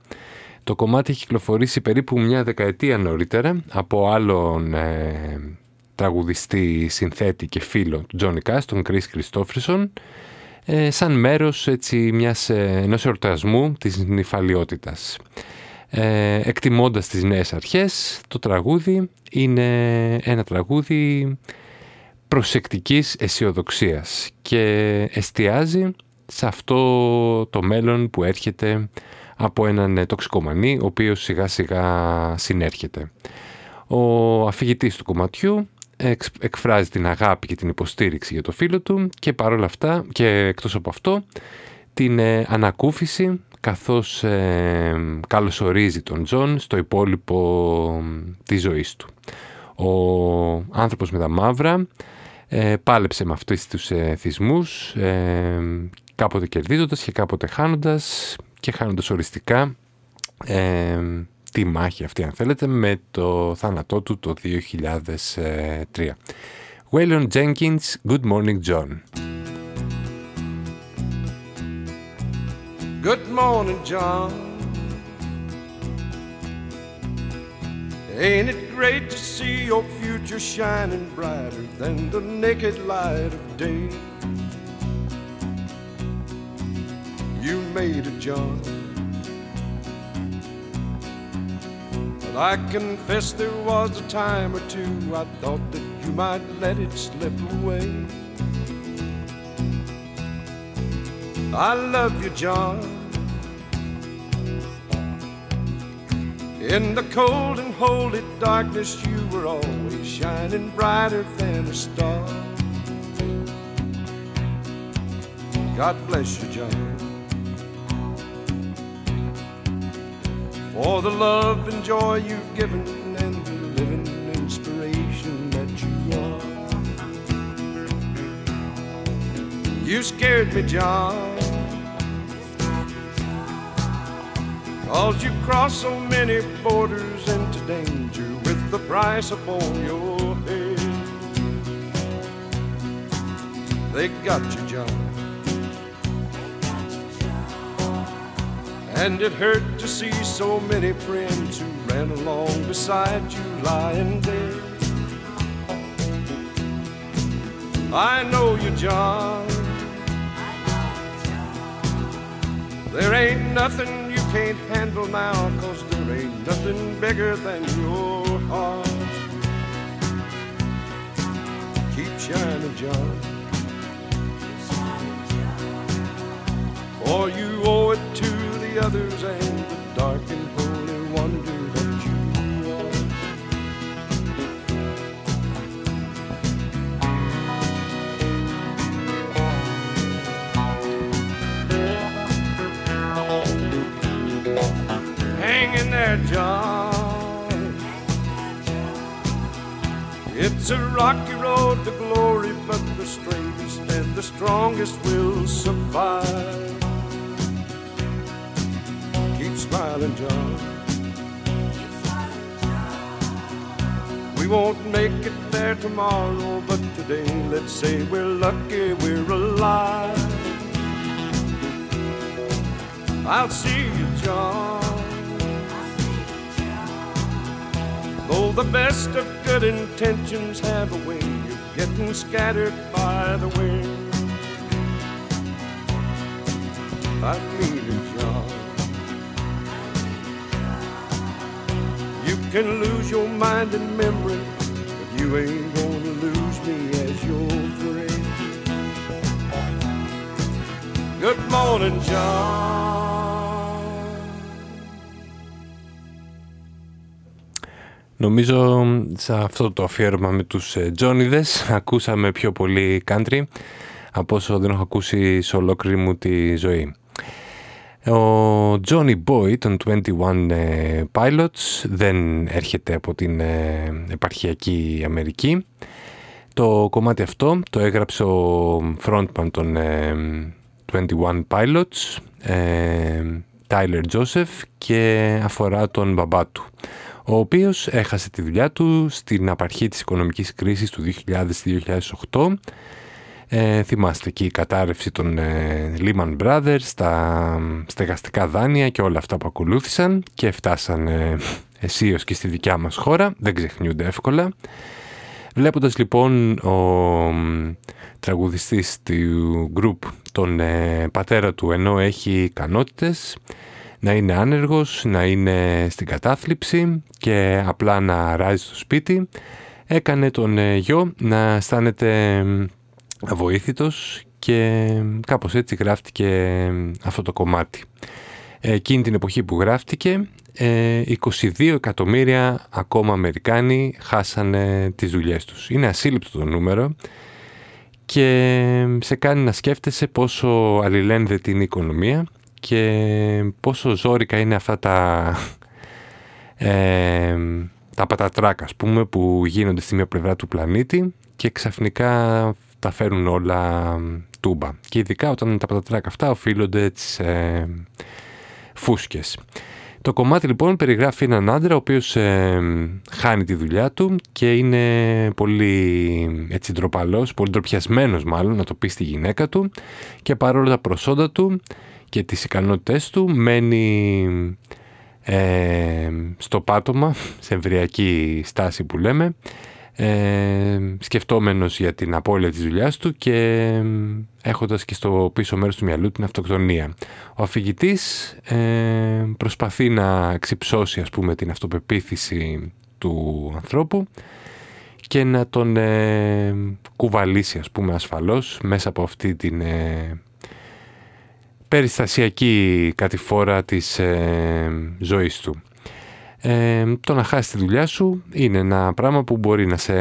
Το κομμάτι έχει κυκλοφορήσει περίπου μια δεκαετία νωρίτερα από άλλον ε, τραγουδιστή, συνθέτη και φίλο του Τζόνι Κάς, τον Chris Christofferson, ε, σαν μέρος έτσι, μιας, ε, ενός εορτασμού της νυφαλιότητας. Ε, εκτιμώντας τις νέες αρχές, το τραγούδι είναι ένα τραγούδι προσεκτικής αισιοδοξίας και εστιάζει σε αυτό το μέλλον που έρχεται από έναν τοξικομανή, ο οποίος σιγά σιγά συνέρχεται. Ο αφηγητής του κομματιού εκφράζει την αγάπη και την υποστήριξη για το φίλο του και παρόλα αυτά και εκτός από αυτό την ε, ανακούφιση καθώς ε, καλωσορίζει τον Τζον στο υπόλοιπο της ζωής του. Ο άνθρωπος με τα μαύρα ε, πάλεψε με αυτούς τους ε, θυσμούς, ε, κάποτε κερδίζοντας και κάποτε χάνοντας και χάνοντας οριστικά ε, τη μάχη αυτή αν θέλετε με το θάνατό του το 2003. Waylon Jenkins, Good Morning John. Good morning, John. Ain't it great to see your future shining brighter than the naked light of day? You made it, John. But I confess there was a time or two I thought that you might let it slip away. I love you, John. In the cold and holy darkness, you were always shining brighter than a star. God bless you, John. for the love and joy you've given and the living inspiration that you are. You scared me, John. Cause you crossed so many borders into danger with the price upon your head. They got you, John. And it hurt to see so many friends who ran along beside you lying dead. I know you, John. There ain't nothing can't handle now, cause there ain't nothing bigger than your heart. Keep shining, John. For you owe it to the others and John. It's a rocky road to glory, but the straightest and the strongest will survive Keep smiling, John. We won't make it there tomorrow, but today let's say we're lucky we're alive. I'll see you, John. The best of good intentions have a way of getting scattered by the wind. I mean it, John. You can lose your mind and memory, but you ain't gonna lose me as your friend. Good morning, John. Νομίζω σε αυτό το αφιέρωμα με τους Τζόνιδες ακούσαμε πιο πολύ country από όσο δεν έχω ακούσει σε ολόκληρη μου τη ζωή. Ο Johnny Boy των 21 ε, Pilots δεν έρχεται από την ε, επαρχιακή Αμερική. Το κομμάτι αυτό το έγραψε ο frontman των 21 ε, Pilots, Tyler Joseph και αφορά τον μπαμπά του, ο οποίος έχασε τη δουλειά του στην απαρχή της οικονομικής κρίσης του 2000-2008 Ε, θυμάστε εκεί η κατάρρευση των ε, Lehman Brothers, τα στεγαστικά δάνεια και όλα αυτά που ακολούθησαν και φτάσαν ε, αισίως και στη δικιά μας χώρα, δεν ξεχνιούνται εύκολα. Βλέποντας λοιπόν ο τραγουδιστής του group τον ε, πατέρα του ενώ έχει ικανότητες να είναι άνεργος, να είναι στην κατάθλιψη και απλά να ράζει στο σπίτι έκανε τον ε, γιο να αισθάνεται αβοήθητος και κάπως έτσι γράφτηκε αυτό το κομμάτι. Εκείνη την εποχή που γράφτηκε 22 ε, εκατομμύρια ακόμα Αμερικάνοι χάσανε τις δουλειές τους. Είναι ασύλληπτο το νούμερο και σε κάνει να σκέφτεσαι πόσο αλληλένδετη είναι η οικονομία και πόσο ζόρικα είναι αυτά τα, ε, τα πατατράκα πούμε, που γίνονται στη μία πλευρά του πλανήτη και ξαφνικά τα φέρουν όλα τούμπα. Και ειδικά όταν τα πατατράκα αυτά οφείλονται σε φούσκες. Το κομμάτι λοιπόν περιγράφει έναν άντρα ο οποίος ε, χάνει τη δουλειά του και είναι πολύ έτσι ντροπαλός, πολύ ντροπιασμένος μάλλον να το πει στη γυναίκα του και παρόλα τα προσόντα του και τις ικανότητές του μένει ε, στο πάτωμα, σε εμβριακή στάση που λέμε ε, σκεφτόμενος για την απώλεια της δουλειάς του και έχοντας και στο πίσω μέρος του μυαλού την αυτοκτονία. Ο αφηγητής ε, προσπαθεί να ξυψώσει ας πούμε την αυτοπεποίθηση του ανθρώπου και να τον ε, κουβαλήσει ας πούμε ασφαλώς μέσα από αυτή την ε, περιστασιακή κατηφόρα της ε, ζωής του. Ε, το να χάσεις τη δουλειά σου είναι ένα πράγμα που μπορεί να σε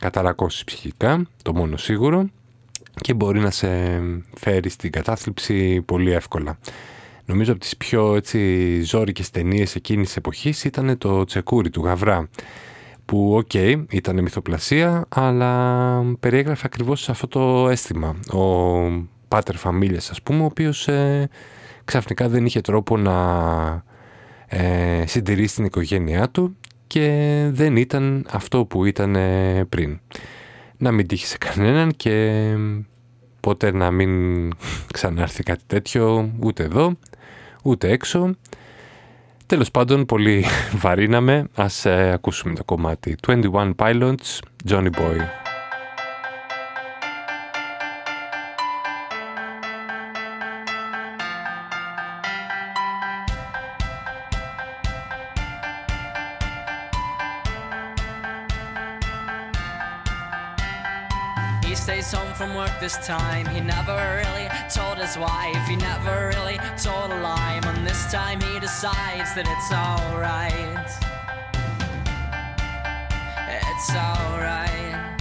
καταρρακώσει ψυχικά, το μόνο σίγουρο, και μπορεί να σε φέρει στην κατάθλιψη πολύ εύκολα. Νομίζω από τις πιο έτσι, ζόρικες ταινίες εκείνης της εποχής ήταν το τσεκούρι του Γαβρά, που OK, okay, ήταν μυθοπλασία, αλλά περιέγραφε ακριβώς αυτό το αίσθημα. Ο πάτερ φαμίλιας, ας πούμε, ο οποίος ε, ξαφνικά δεν είχε τρόπο να ε, συντηρήσει την οικογένειά του και δεν ήταν αυτό που ήταν ε, πριν. Να μην τύχει σε κανέναν και ποτέ να μην ξανάρθει κάτι τέτοιο ούτε εδώ ούτε έξω. Τέλος πάντων πολύ βαρύναμε, ας ε, ακούσουμε το κομμάτι. 21 Pilots, Johnny Boy. This time. He never really told his wife, he never really told a lie. And this time he decides that it's alright. It's alright.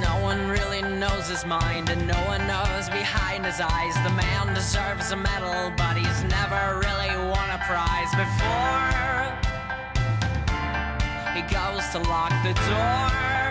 No one really knows his mind, and no one knows behind his eyes. The man deserves a medal, but he's never really won a prize before. He goes to lock the door.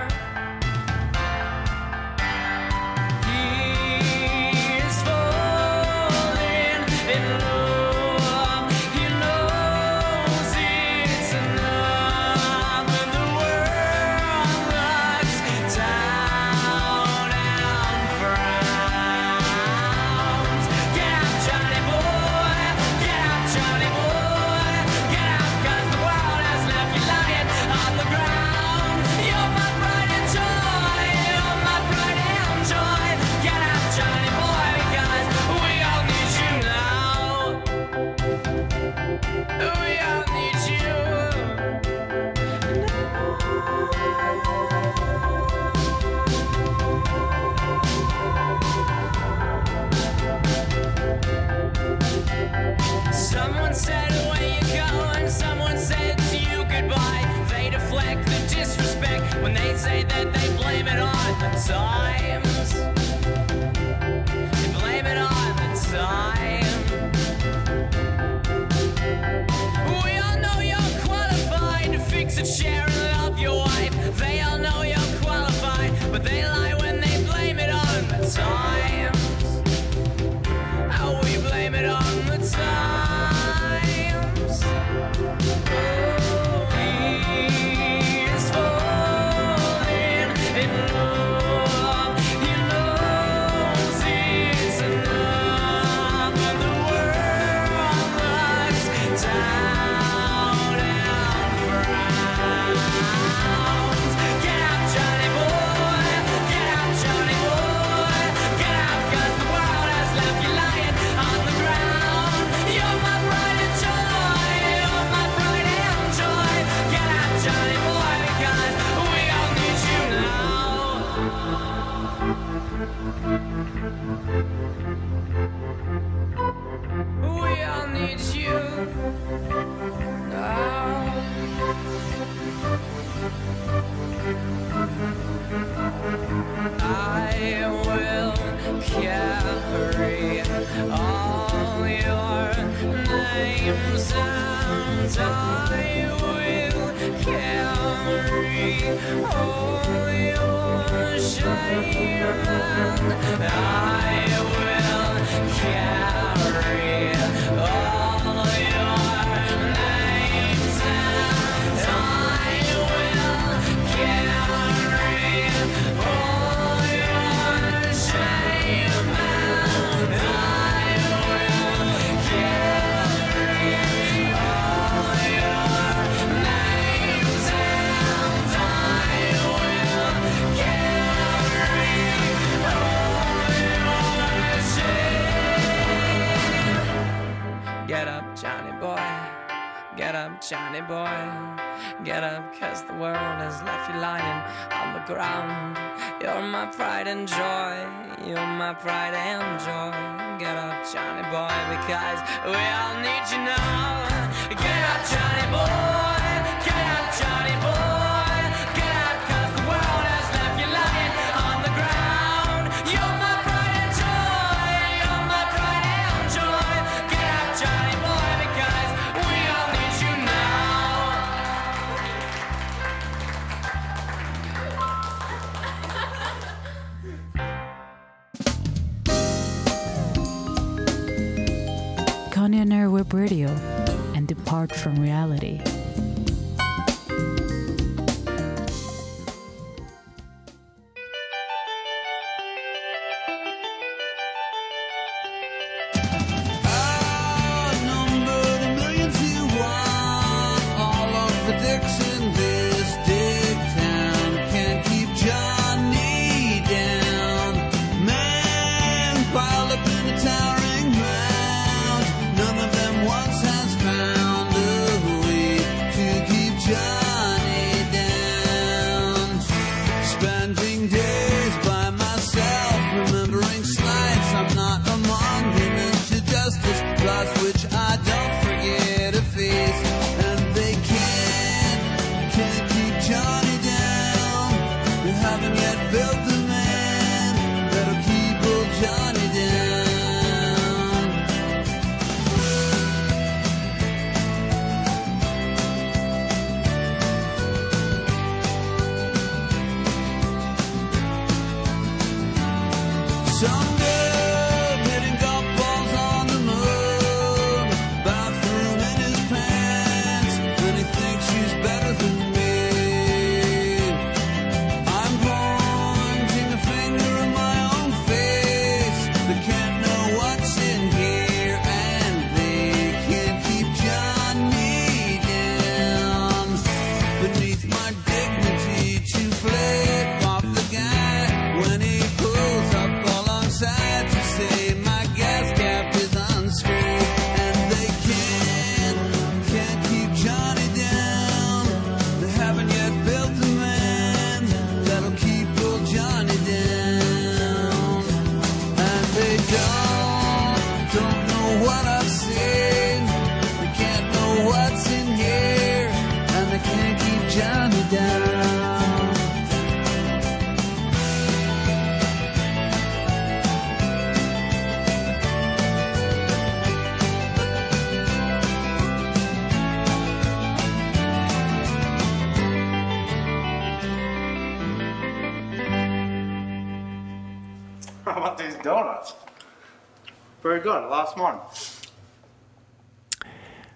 inside. Sometimes I will carry all your shame, and I will carry. Johnny boy, get up, cause the world has left you lying on the ground. You're my pride and joy, you're my pride and joy. Get up, Johnny boy, because we all need you now. Get up, Johnny boy, manner web radio and depart from reality.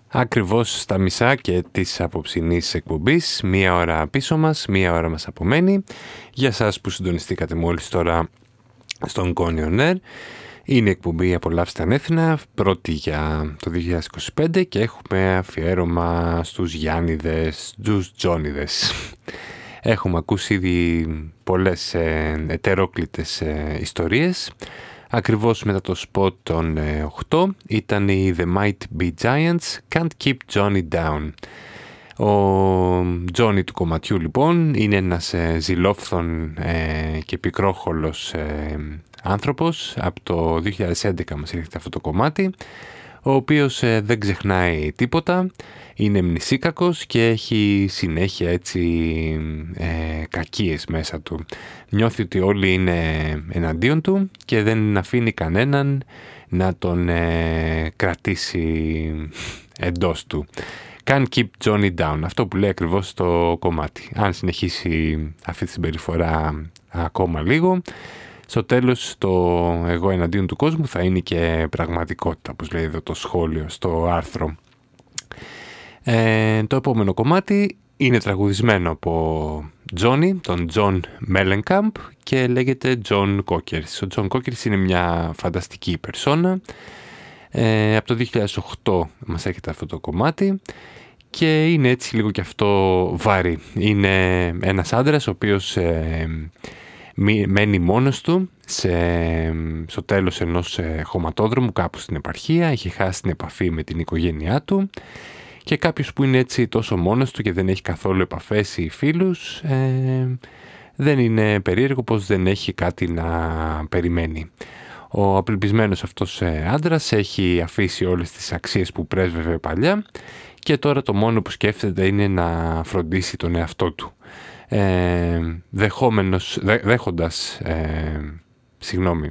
Ακριβώς στα μισά και της απόψινής εκπομπής, μία ώρα πίσω μας, μία ώρα μας απομένει. Για σας που συντονιστήκατε μόλις τώρα στον Κόνιον Air, είναι εκπομπή «Απολαύστε ανέθινα», πρώτη για το 2025 και έχουμε αφιέρωμα στους Γιάννηδες, τους Τζόνιδες. Έχουμε ακούσει ήδη πολλές ε, ετερόκλητες ε, ιστορίες Ακριβώς μετά το spot των 8 ε, ήταν η The Might Be Giants Can't Keep Johnny Down. Ο Johnny του κομματιού λοιπόν είναι ένας ε, ζηλόφθον ε, και πικρόχολος άνθρωπος. Από το 2011 μας έρχεται αυτό το κομμάτι ο οποίος δεν ξεχνάει τίποτα, είναι μνησίκακος και έχει συνέχεια έτσι ε, κακίες μέσα του. Νιώθει ότι όλοι είναι εναντίον του και δεν αφήνει κανέναν να τον ε, κρατήσει εντός του. Can't keep Johnny down. Αυτό που λέει ακριβώς το κομμάτι. Αν συνεχίσει αυτή τη συμπεριφορά ακόμα λίγο, στο τέλος το εγώ εναντίον του κόσμου θα είναι και πραγματικότητα, όπως λέει εδώ το σχόλιο στο άρθρο. Ε, το επόμενο κομμάτι είναι τραγουδισμένο από Johnny, τον John Mellencamp και λέγεται John Cockers. Ο John Cockers είναι μια φανταστική περσόνα. Ε, από το 2008 μας έρχεται αυτό το κομμάτι και είναι έτσι λίγο και αυτό βάρη. Είναι ένας άντρας ο οποίος ε, μένει μόνος του σε, στο τέλος ενός ε, χωματόδρομου κάπου στην επαρχία, έχει χάσει την επαφή με την οικογένειά του και κάποιος που είναι έτσι τόσο μόνος του και δεν έχει καθόλου επαφές ή φίλους ε, δεν είναι περίεργο πως δεν έχει κάτι να περιμένει. Ο απελπισμένος αυτός ε, άντρας έχει αφήσει όλες τις αξίες που πρέσβευε παλιά και τώρα το μόνο που σκέφτεται είναι να φροντίσει τον εαυτό του. Ε, δεχόμενος, δέχοντας, ε, συγγνώμη,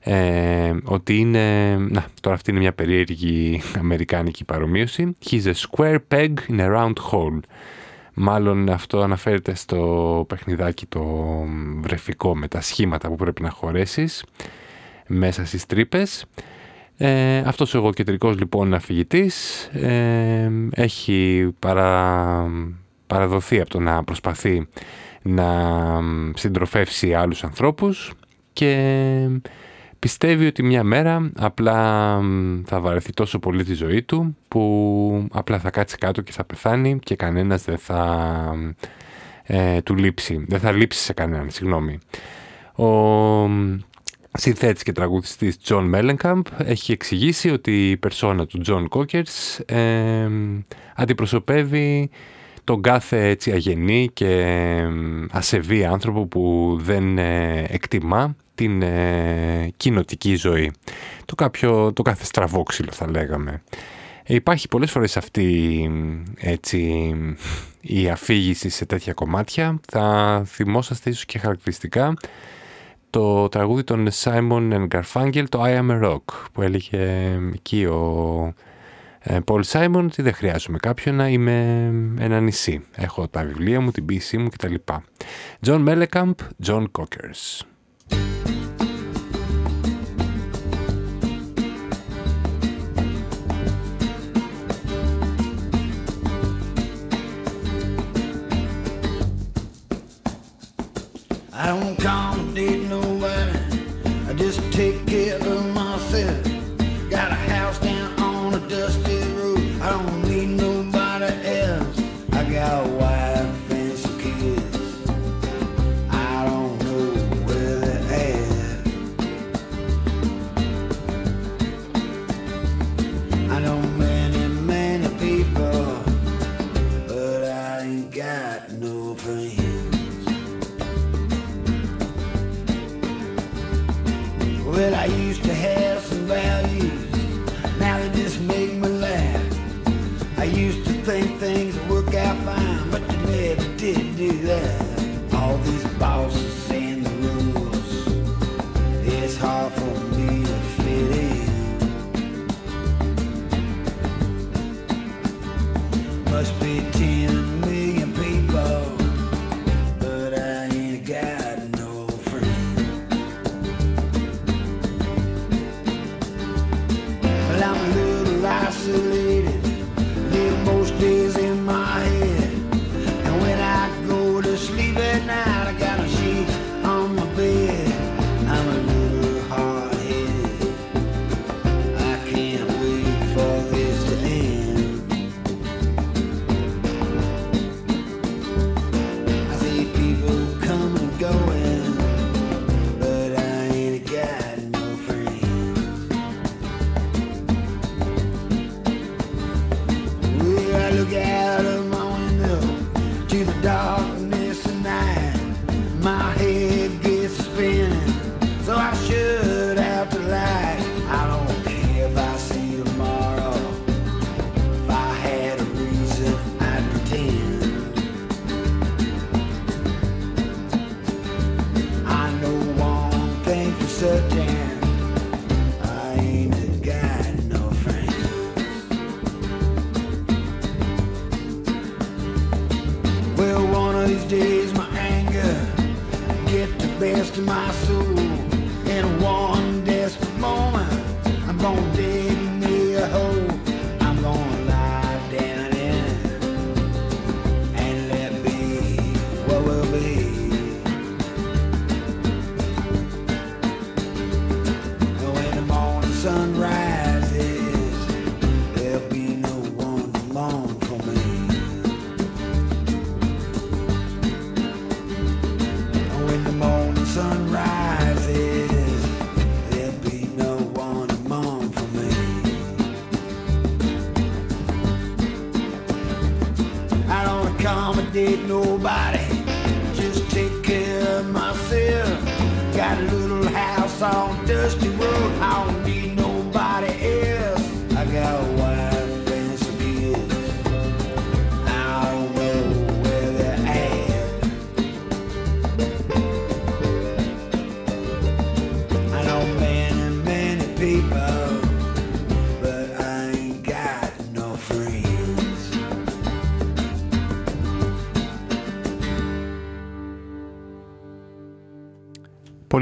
ε, ότι είναι, να, τώρα αυτή είναι μια περίεργη αμερικάνικη παρομοίωση. He's a square peg in a round hole. Μάλλον αυτό αναφέρεται στο παιχνιδάκι το βρεφικό με τα σχήματα που πρέπει να χωρέσεις μέσα στις τρύπες. Ε, αυτός ο εγωκεντρικός λοιπόν αφηγητής ε, έχει παρα, παραδοθεί από το να προσπαθεί να συντροφεύσει άλλους ανθρώπους και πιστεύει ότι μια μέρα απλά θα βαρεθεί τόσο πολύ τη ζωή του που απλά θα κάτσει κάτω και θα πεθάνει και κανένας δεν θα ε, του λείψει, δεν θα λείψει σε κανέναν, συγγνώμη. Ο συνθέτης και τραγουδιστής John Mellencamp έχει εξηγήσει ότι η περσόνα του John Cockers ε, αντιπροσωπεύει τον κάθε έτσι αγενή και ασεβή άνθρωπο που δεν ε, εκτιμά την ε, κοινοτική ζωή. Το, κάποιο, το κάθε στραβόξυλο θα λέγαμε. Ε, υπάρχει πολλές φορές αυτή έτσι, η αφήγηση σε τέτοια κομμάτια. Θα θυμόσαστε ίσως και χαρακτηριστικά το τραγούδι των Simon and Garfunkel, το I Am a Rock, που έλεγε εκεί ο Πολ Σάιμον ότι δεν χρειάζομαι κάποιον να είμαι ένα νησί. Έχω τα βιβλία μου, την ποιησή μου κτλ. John Mellencamp, John Cockers. I don't accommodate nobody. I just take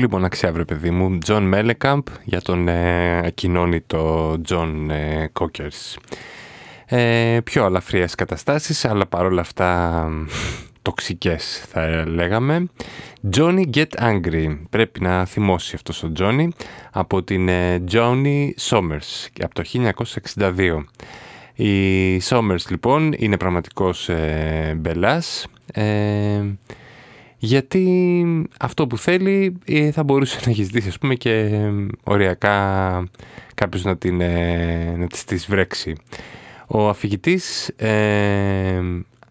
Πολύ μοναξιά βρε παιδί μου. Τζον Μέλενκαμπ για τον ε, ακοινώνητο Τζον ε, Κόκερς. Ε, πιο αλαφριές καταστάσεις, αλλά παρόλα αυτά τοξικές θα λέγαμε. Johnny Get Angry. Πρέπει να θυμώσει αυτός ο Johnny από την ε, Joanie Sommers από το 1962. Η Sommers λοιπόν είναι πραγματικός ε, μπελάς. Ε, γιατί αυτό που θέλει ε, θα μπορούσε να έχει ζητήσει ας πούμε και ε, οριακά κάποιος να, την, ε, να της, της βρέξει. Ο αφηγητής ε,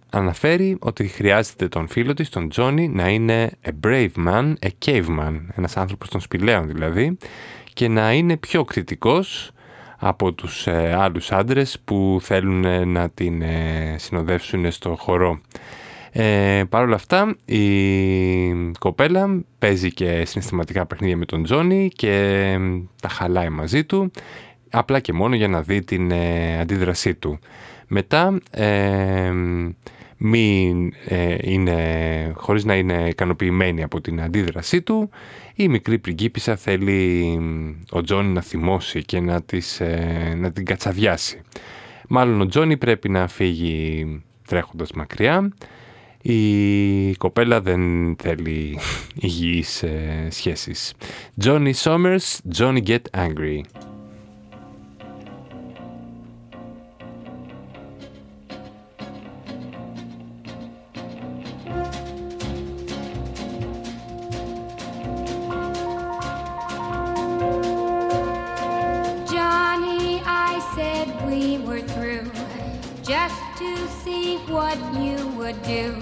αναφέρει ότι χρειάζεται τον φίλο της, τον Τζόνι, να είναι a brave man, a caveman, ένας άνθρωπος των σπηλαίων δηλαδή, και να είναι πιο κριτικός από τους ε, άλλους άντρες που θέλουν ε, να την ε, συνοδεύσουν στο χορό. Ε, Παρ' όλα αυτά η κοπέλα παίζει και συναισθηματικά παιχνίδια με τον Τζόνι και ε, τα χαλάει μαζί του απλά και μόνο για να δει την ε, αντίδρασή του. Μετά ε, μην, ε, είναι, χωρίς να είναι ικανοποιημένη από την αντίδρασή του η μικρή πριγκίπισσα θέλει ο Τζόνι να θυμώσει και να, της, ε, να την κατσαβιάσει. Μάλλον ο Τζόνι πρέπει να φύγει τρέχοντας μακριά η κοπέλα δεν θέλει υγιείς ε, σχέσεις. Johnny Summers, Johnny Get Angry. See what you would do.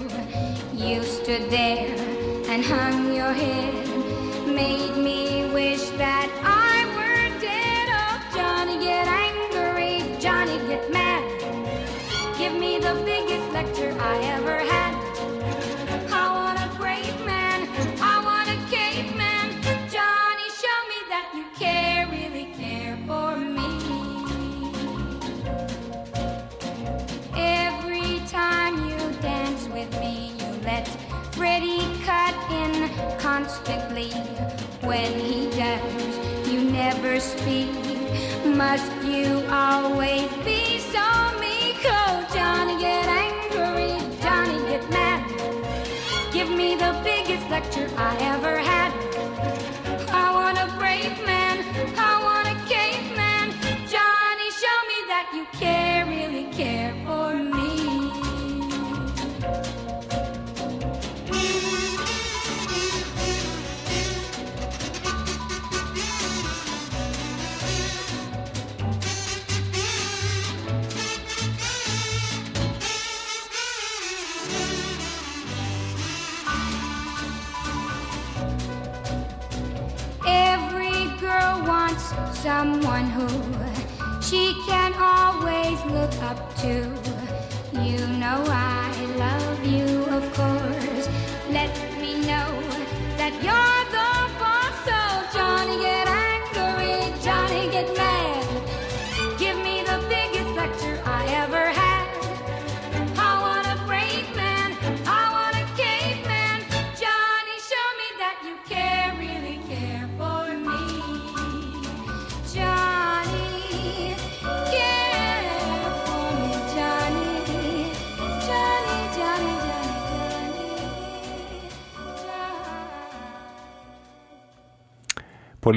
You stood there and hung your head, made me wish that I were dead. Oh, Johnny, get angry, Johnny, get mad. Give me the biggest lecture I ever had. I am.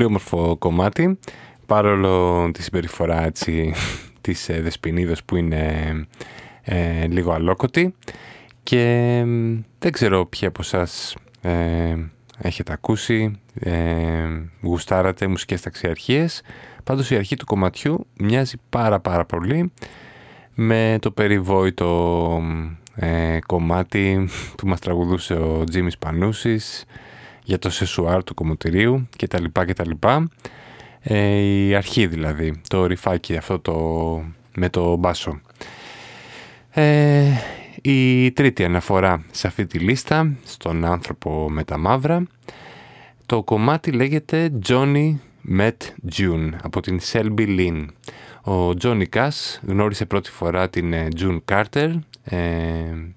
Πολύ όμορφο κομμάτι, παρόλο τη συμπεριφορά έτσι, της ε, Δεσποινίδος που είναι ε, λίγο αλόκοτη και δεν ξέρω ποιοι από εσάς ε, έχετε ακούσει, ε, γουστάρατε μουσικές ταξιαρχίες. Πάντως η αρχή του κομματιού μοιάζει πάρα πάρα πολύ με το περιβόητο ε, κομμάτι που μας τραγουδούσε ο Τζίμις Πανούσης για το σεσουάρ του κομμωτηρίου κτλ. κτλ. Ε, η αρχή δηλαδή, το ρυφάκι αυτό το, με το μπάσο. Ε, η τρίτη αναφορά σε αυτή τη λίστα, στον άνθρωπο με τα μαύρα, το κομμάτι λέγεται Johnny Met June από την Selby Lynn. Ο Johnny Cash γνώρισε πρώτη φορά την ε, June Carter ε,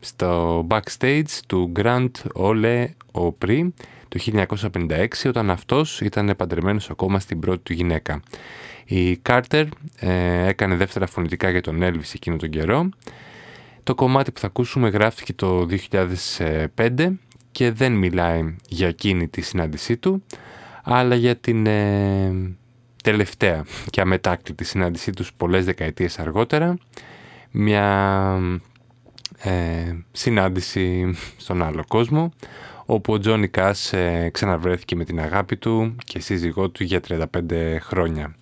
στο backstage του Grand Ole Opry το 1956 όταν αυτός ήταν παντρεμένος ακόμα στην πρώτη του γυναίκα. Η Carter ε, έκανε δεύτερα φωνητικά για τον Elvis εκείνο τον καιρό. Το κομμάτι που θα ακούσουμε γράφτηκε το 2005 και δεν μιλάει για εκείνη τη συνάντησή του, αλλά για την ε, τελευταία και αμετάκλητη συνάντησή τους πολλές δεκαετίες αργότερα, μια ε, συνάντηση στον άλλο κόσμο, όπου ο Τζόνι Κάς ε, ξαναβρέθηκε με την αγάπη του και σύζυγό του για 35 χρόνια.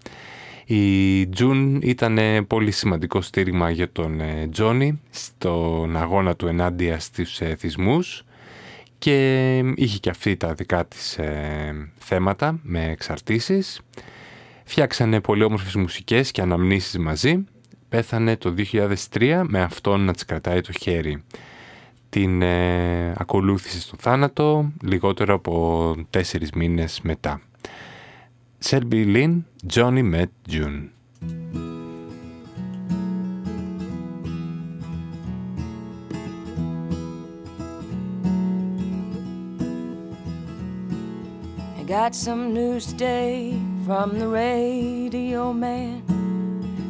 Η Τζουν ήταν πολύ σημαντικό στήριγμα για τον ε, Τζόνι στον αγώνα του ενάντια στους ε, θυσμούς και είχε και αυτή τα δικά της θέματα με εξαρτήσεις. Φτιάξανε πολύ όμορφες μουσικές και αναμνήσεις μαζί. Πέθανε το 2003 με αυτόν να της κρατάει το χέρι την ακολούθησε ακολούθηση στον θάνατο λιγότερο από τέσσερις μήνες μετά. Σέλμπι Λίν, Johnny Μετ Τζουν.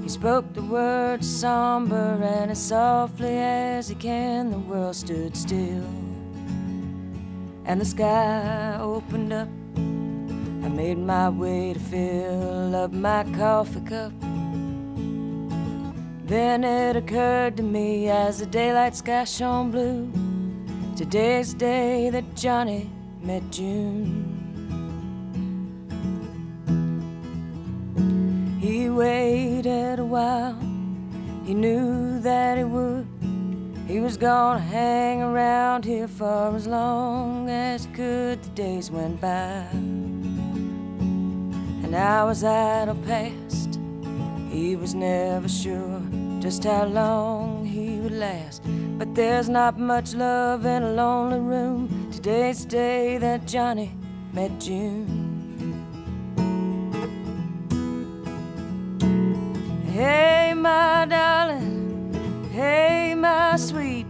He spoke the words somber and as softly as he can, the world stood still. And the sky opened up. I made my way to fill up my coffee cup. Then it occurred to me as the daylight sky shone blue. Today's day that Johnny met June. He waited a while, he knew that he would. He was gonna hang around here for as long as he could. The days went by, and hours idle passed. He was never sure just how long he would last. But there's not much love in a lonely room. Today's the day that Johnny met June. Hey, my darling, hey, my sweet.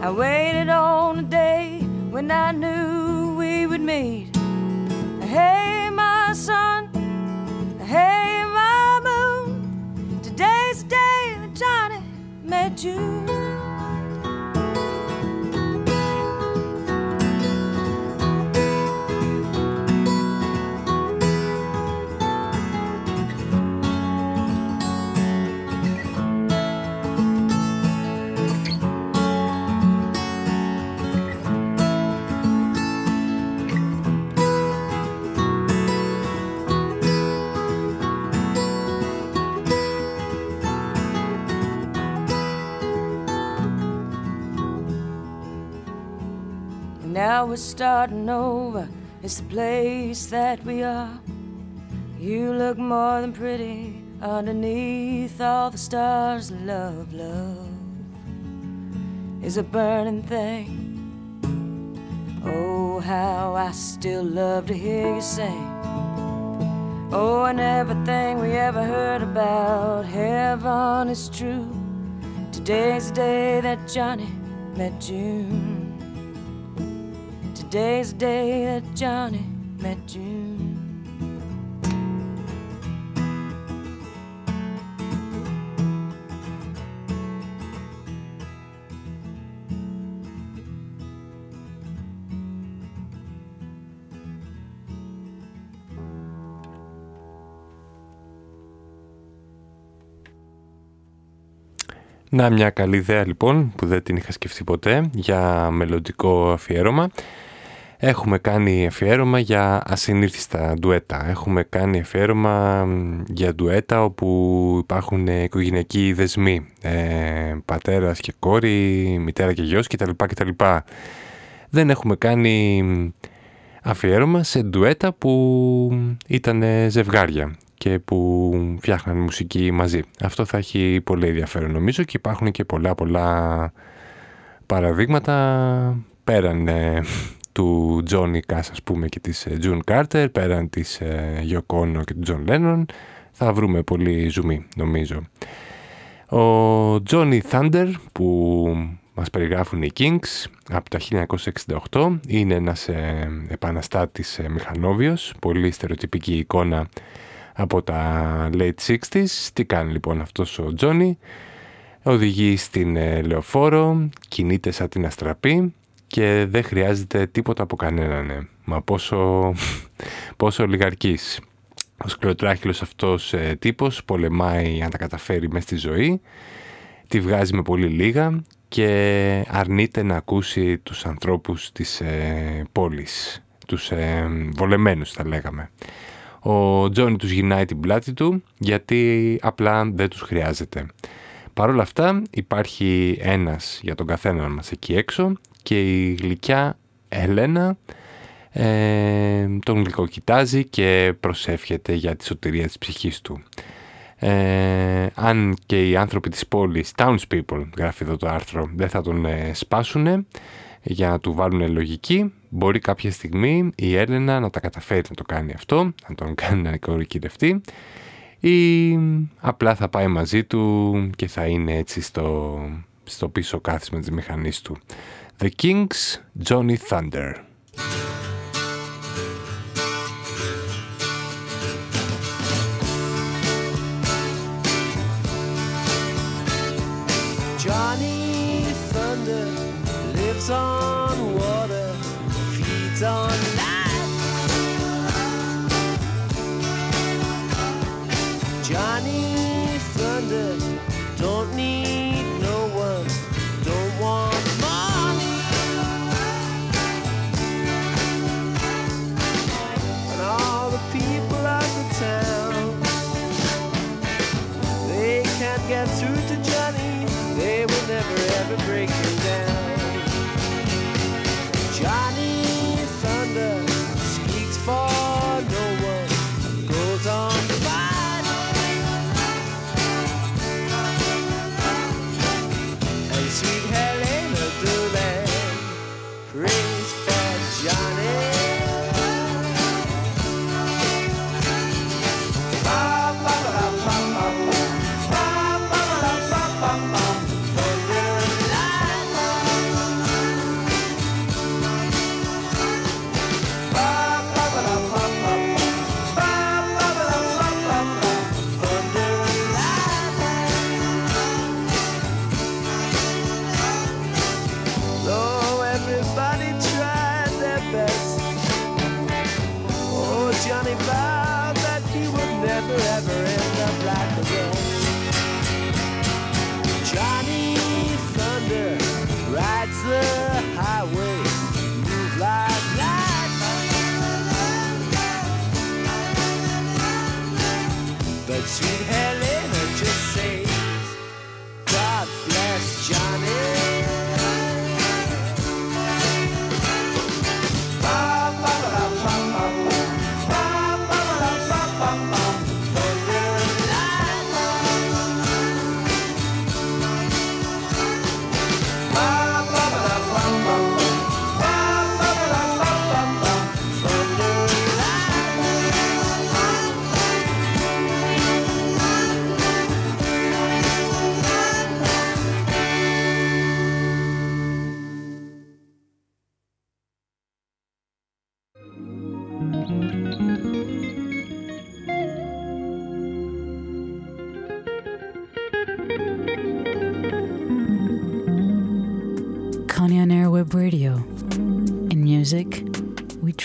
I waited on a day when I knew we would meet. Hey, my sun, hey, my moon. Today's the day that Johnny met you. Now we're starting over. It's the place that we are. You look more than pretty underneath all the stars. Love, love is a burning thing. Oh, how I still love to hear you sing. Oh, and everything we ever heard about heaven is true. Today's the day that Johnny met June. Today's day Johnny met Να μια καλή ιδέα λοιπόν που δεν την είχα σκεφτεί ποτέ για μελλοντικό αφιέρωμα. Έχουμε κάνει αφιέρωμα για ασυνήθιστα ντουέτα. Έχουμε κάνει αφιέρωμα για ντουέτα όπου υπάρχουν οικογενειακοί δεσμοί. Ε, πατέρας και κόρη, μητέρα και γιος κτλ. κτλ. Δεν έχουμε κάνει αφιέρωμα σε ντουέτα που ήταν ζευγάρια και που φτιάχναν μουσική μαζί. Αυτό θα έχει πολύ ενδιαφέρον νομίζω και υπάρχουν και πολλά πολλά παραδείγματα πέραν ε, του Τζόνι Κας ας πούμε και της Τζουν Κάρτερ, πέραν της Γιόκο Όνο ε, και του Τζον Λένον θα βρούμε πολύ ζουμί νομίζω. Ο Johnny Thunder που μας περιγράφουν οι Kinks από το 1968 είναι ένας ε, επαναστάτης ε, μηχανόβιος, πολύ στερεοτυπική εικόνα από τα late 60s. Τι κάνει λοιπόν αυτός ο Τζόνι. Οδηγεί στην ε, λεωφόρο, κινείται σαν την αστραπή και δεν χρειάζεται τίποτα από κανέναν. Ναι. Μα πόσο, πόσο λιγαρκής. Ο σκληροτράχυλος αυτός ε, τύπος πολεμάει αν τα καταφέρει μέσα στη ζωή, τη βγάζει με πολύ λίγα και αρνείται να ακούσει τους ανθρώπους της ε, πόλης, τους ε, βολεμένους θα λέγαμε. Ο Τζόνι τους γυρνάει την πλάτη του γιατί απλά δεν τους χρειάζεται. Παρ' όλα αυτά υπάρχει ένας για τον καθένα μας εκεί έξω και η γλυκιά Ελένα ε, τον γλυκοκοιτάζει και προσεύχεται για τη σωτηρία της ψυχής του. Ε, αν και οι άνθρωποι της πόλης, townspeople γράφει εδώ το άρθρο, δεν θα τον ε, σπάσουν για να του βάλουν λογική, μπορεί κάποια στιγμή η Έλενα να τα καταφέρει να το κάνει αυτό, να τον κάνει να κορικηρευτεί ή απλά θα πάει μαζί του και θα είναι έτσι στο, στο πίσω κάθισμα της μηχανής του. The Kings, Johnny Thunder. Johnny Thunder lives on water, feeds on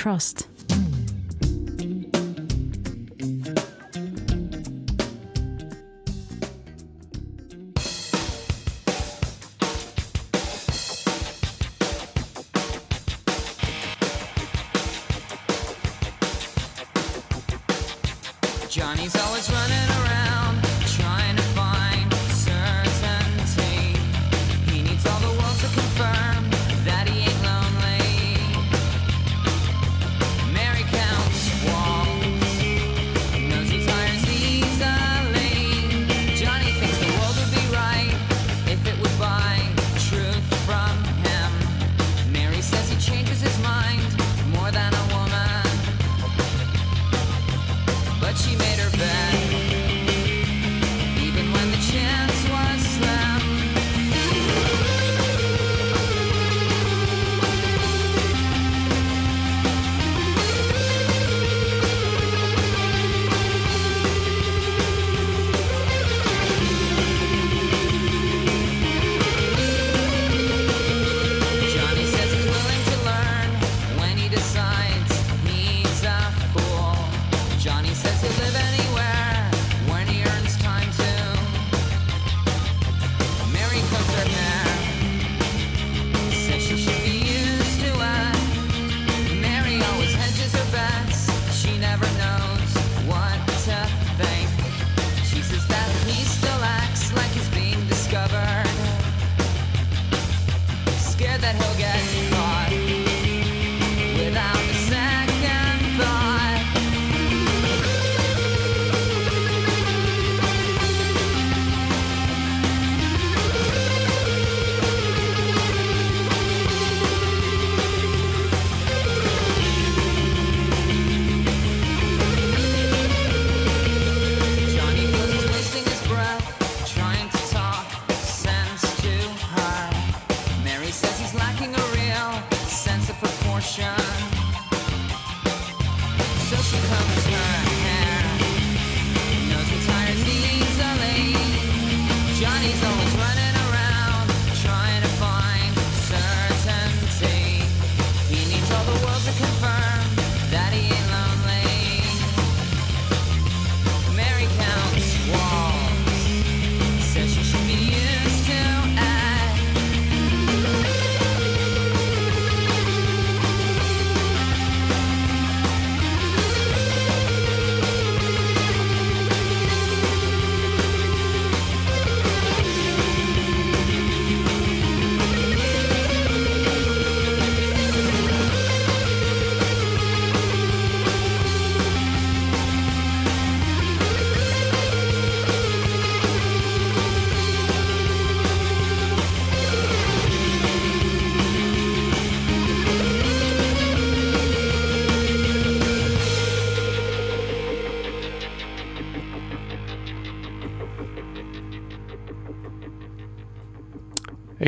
trust.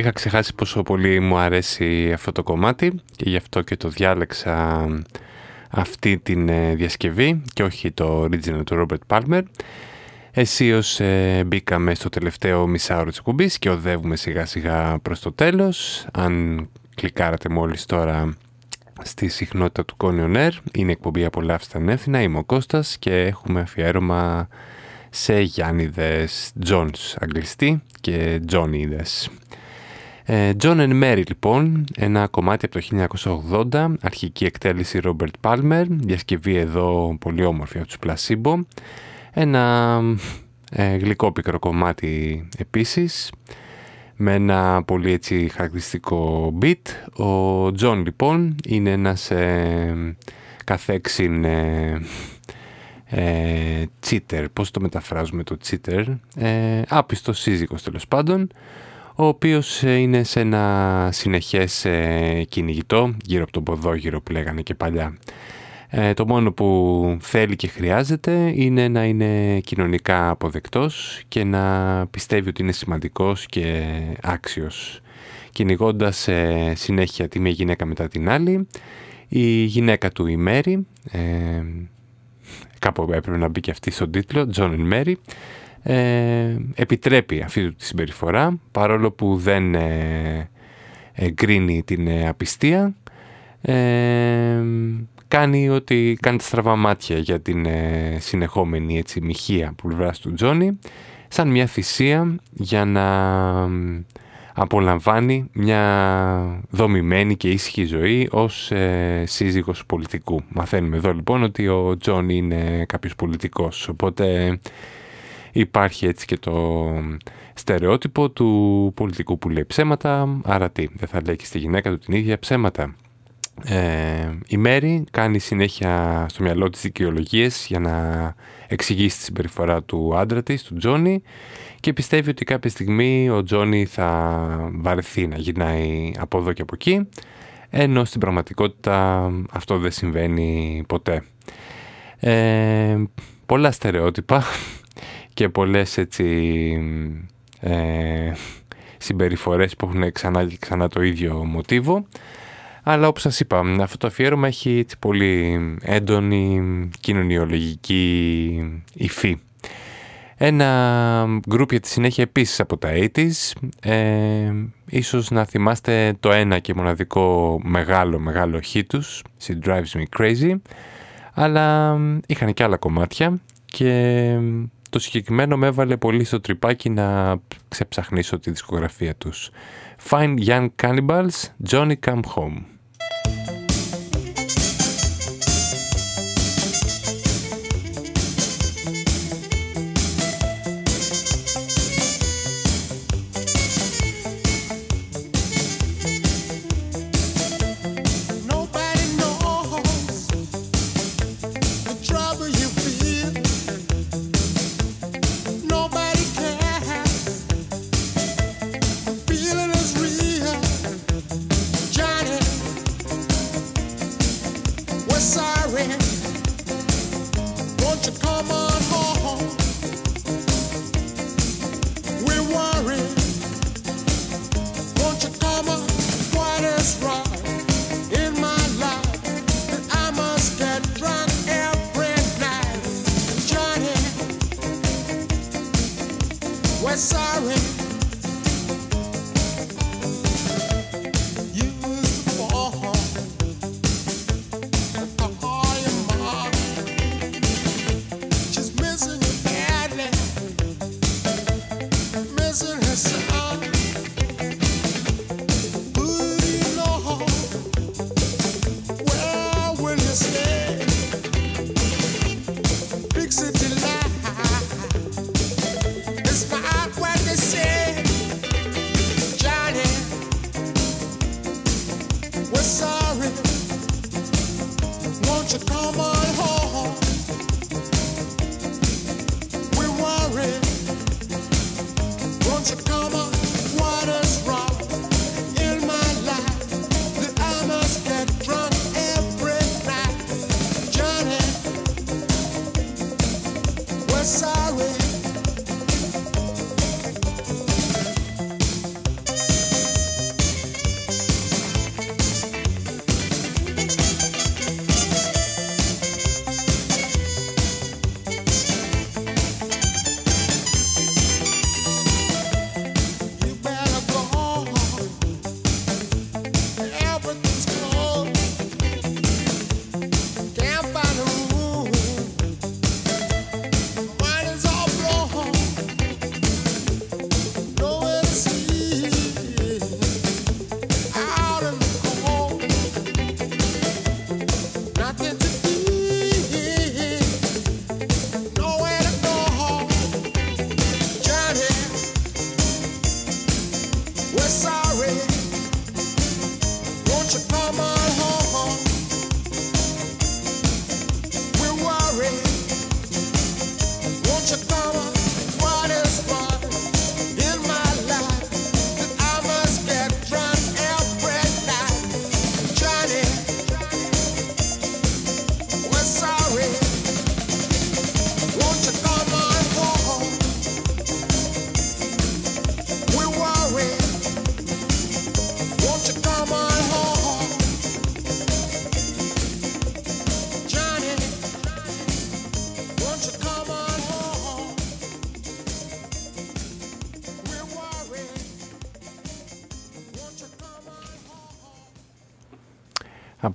Είχα ξεχάσει πόσο πολύ μου αρέσει αυτό το κομμάτι και γι' αυτό και το διάλεξα αυτή την ε, διασκευή και όχι το original του Robert Palmer. Εσείως ε, μπήκαμε στο τελευταίο μισάωρο της εκπομπής και οδεύουμε σιγά σιγά προς το τέλος. Αν κλικάρατε μόλις τώρα στη συχνότητα του Conion Air, είναι εκπομπή απολαύστα ανέθινα, είμαι ο Κώστας και έχουμε αφιέρωμα σε Γιάννηδες Jones αγγλιστή και Johnnyδες. Ε, John and Mary λοιπόν, ένα κομμάτι από το 1980, αρχική εκτέλεση Robert Palmer, διασκευή εδώ πολύ όμορφη από τους Placebo, ένα ε, γλυκό πικρό κομμάτι επίσης, με ένα πολύ έτσι χαρακτηριστικό beat. Ο John λοιπόν είναι ένας ε, καθέξιν ε, ε, cheater, πώς το μεταφράζουμε το cheater, ε, άπιστος σύζυγος τέλος πάντων, ο οποίος ε, είναι σε ένα συνεχές ε, κυνηγητό γύρω από τον ποδόγυρο που λέγανε και παλιά. Ε, το μόνο που θέλει και χρειάζεται είναι να είναι κοινωνικά αποδεκτός και να πιστεύει ότι είναι σημαντικός και άξιος. Κυνηγώντας συνέχεια τη μία γυναίκα μετά την άλλη, η γυναίκα του η Μέρη, ε, κάπου έπρεπε να μπει και αυτή στον τίτλο, John and Mary, ε, επιτρέπει αυτή τη συμπεριφορά παρόλο που δεν ε, εγκρίνει την ε, απιστία ε, κάνει ότι κάνει τα στραβά μάτια για την ε, συνεχόμενη έτσι, μοιχεία που του Τζόνι σαν μια θυσία για να απολαμβάνει μια δομημένη και ήσυχη ζωή ως ε, σύζυγος πολιτικού. Μαθαίνουμε εδώ λοιπόν ότι ο Τζον είναι κάποιος πολιτικός, οπότε υπάρχει έτσι και το στερεότυπο του πολιτικού που λέει ψέματα, άρα τι, δεν θα λέει και στη γυναίκα του την ίδια ψέματα. Ε, η Μέρη κάνει συνέχεια στο μυαλό της δικαιολογίες για να εξηγήσει τη συμπεριφορά του άντρα της, του Τζόνι και πιστεύει ότι κάποια στιγμή ο Τζόνι θα βαρεθεί να γυρνάει από εδώ και από εκεί ενώ στην πραγματικότητα αυτό δεν συμβαίνει ποτέ. Ε, πολλά στερεότυπα και πολλές έτσι ε, συμπεριφορές που έχουν ξανά και ξανά το ίδιο μοτίβο αλλά όπως σας είπα, αυτό το αφιέρωμα έχει έτσι πολύ έντονη κοινωνιολογική υφή. Ένα γκρουπ για τη συνέχεια επίσης από τα 80's, ε, ίσως να θυμάστε το ένα και μοναδικό μεγάλο μεγάλο hit τους, She Drives Me Crazy, αλλά είχαν και άλλα κομμάτια και το συγκεκριμένο με έβαλε πολύ στο τρυπάκι να ξεψαχνίσω τη δισκογραφία τους. Fine Young Cannibals, Johnny Come Home.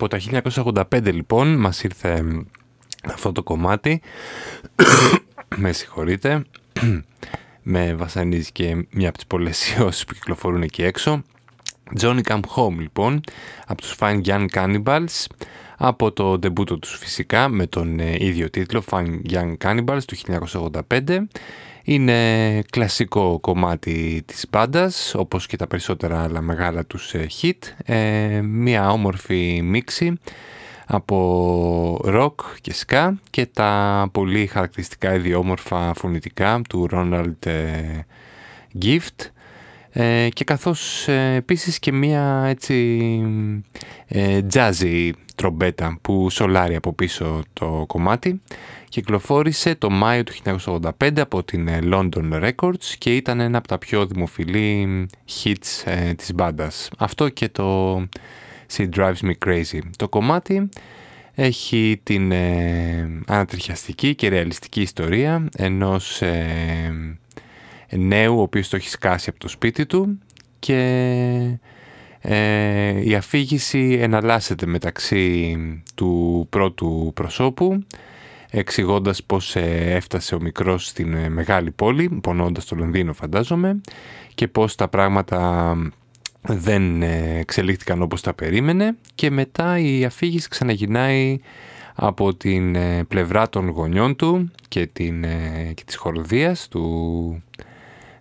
Από τα 1985 λοιπόν μας ήρθε αυτό το κομμάτι, με συγχωρείτε, με βασανίζει και μια από τις πολλές ιώσεις που κυκλοφορούν εκεί έξω. Johnny Come Home λοιπόν, από τους Fine Young Cannibals, από το ντεμπούτο τους φυσικά με τον ε, ίδιο τίτλο Fine Young Cannibals του 1985. Είναι κλασικό κομμάτι της μπάντας, όπως και τα περισσότερα άλλα μεγάλα τους ε, hit. Ε, μια όμορφη μίξη από rock και ska και τα πολύ χαρακτηριστικά ιδιόμορφα φωνητικά του Ronald Gift ε, και καθώς ε, επίσης και μία έτσι ε, jazzy τρομπέτα που σολάρει από πίσω το κομμάτι κυκλοφόρησε το Μάιο του 1985 από την London Records και ήταν ένα από τα πιο δημοφιλή hits ε, της μπάντας. Αυτό και το She Drives Me Crazy. Το κομμάτι έχει την ε, ανατριχιαστική και ρεαλιστική ιστορία ενός νέου ο οποίος το έχει σκάσει από το σπίτι του και ε, η αφήγηση εναλλάσσεται μεταξύ του πρώτου προσώπου εξηγώντας πως ε, έφτασε ο μικρός στην ε, μεγάλη πόλη, πονώντας το Λονδίνο φαντάζομαι και πως τα πράγματα δεν εξελίχθηκαν όπως τα περίμενε. Και μετά η αφήγηση ξαναγυρνάει από την πλευρά των γονιών του και, την, και της χοροδίας του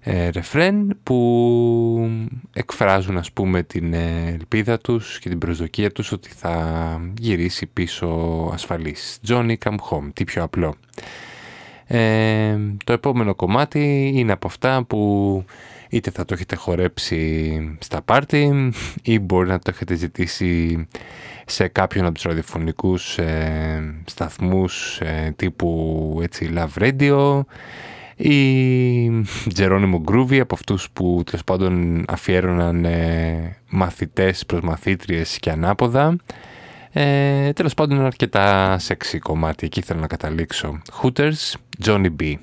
ε, ρεφρέν που εκφράζουν ας πούμε την ε, ελπίδα τους και την προσδοκία τους ότι θα γυρίσει πίσω ασφαλής. Johnny come home, τι πιο απλό. Ε, το επόμενο κομμάτι είναι από αυτά που είτε θα το έχετε χορέψει στα πάρτι ή μπορεί να το έχετε ζητήσει σε κάποιον από τους ραδιοφωνικούς ε, σταθμούς ε, τύπου έτσι, Love Radio ή Τζερόνιμο Γκρούβι από αυτούς που τέλος πάντων αφιέρωναν ε, μαθητές προς μαθήτριες και ανάποδα. Ε, τέλος πάντων είναι αρκετά σεξι κομμάτι, εκεί θέλω να καταλήξω. Hooters, Johnny B.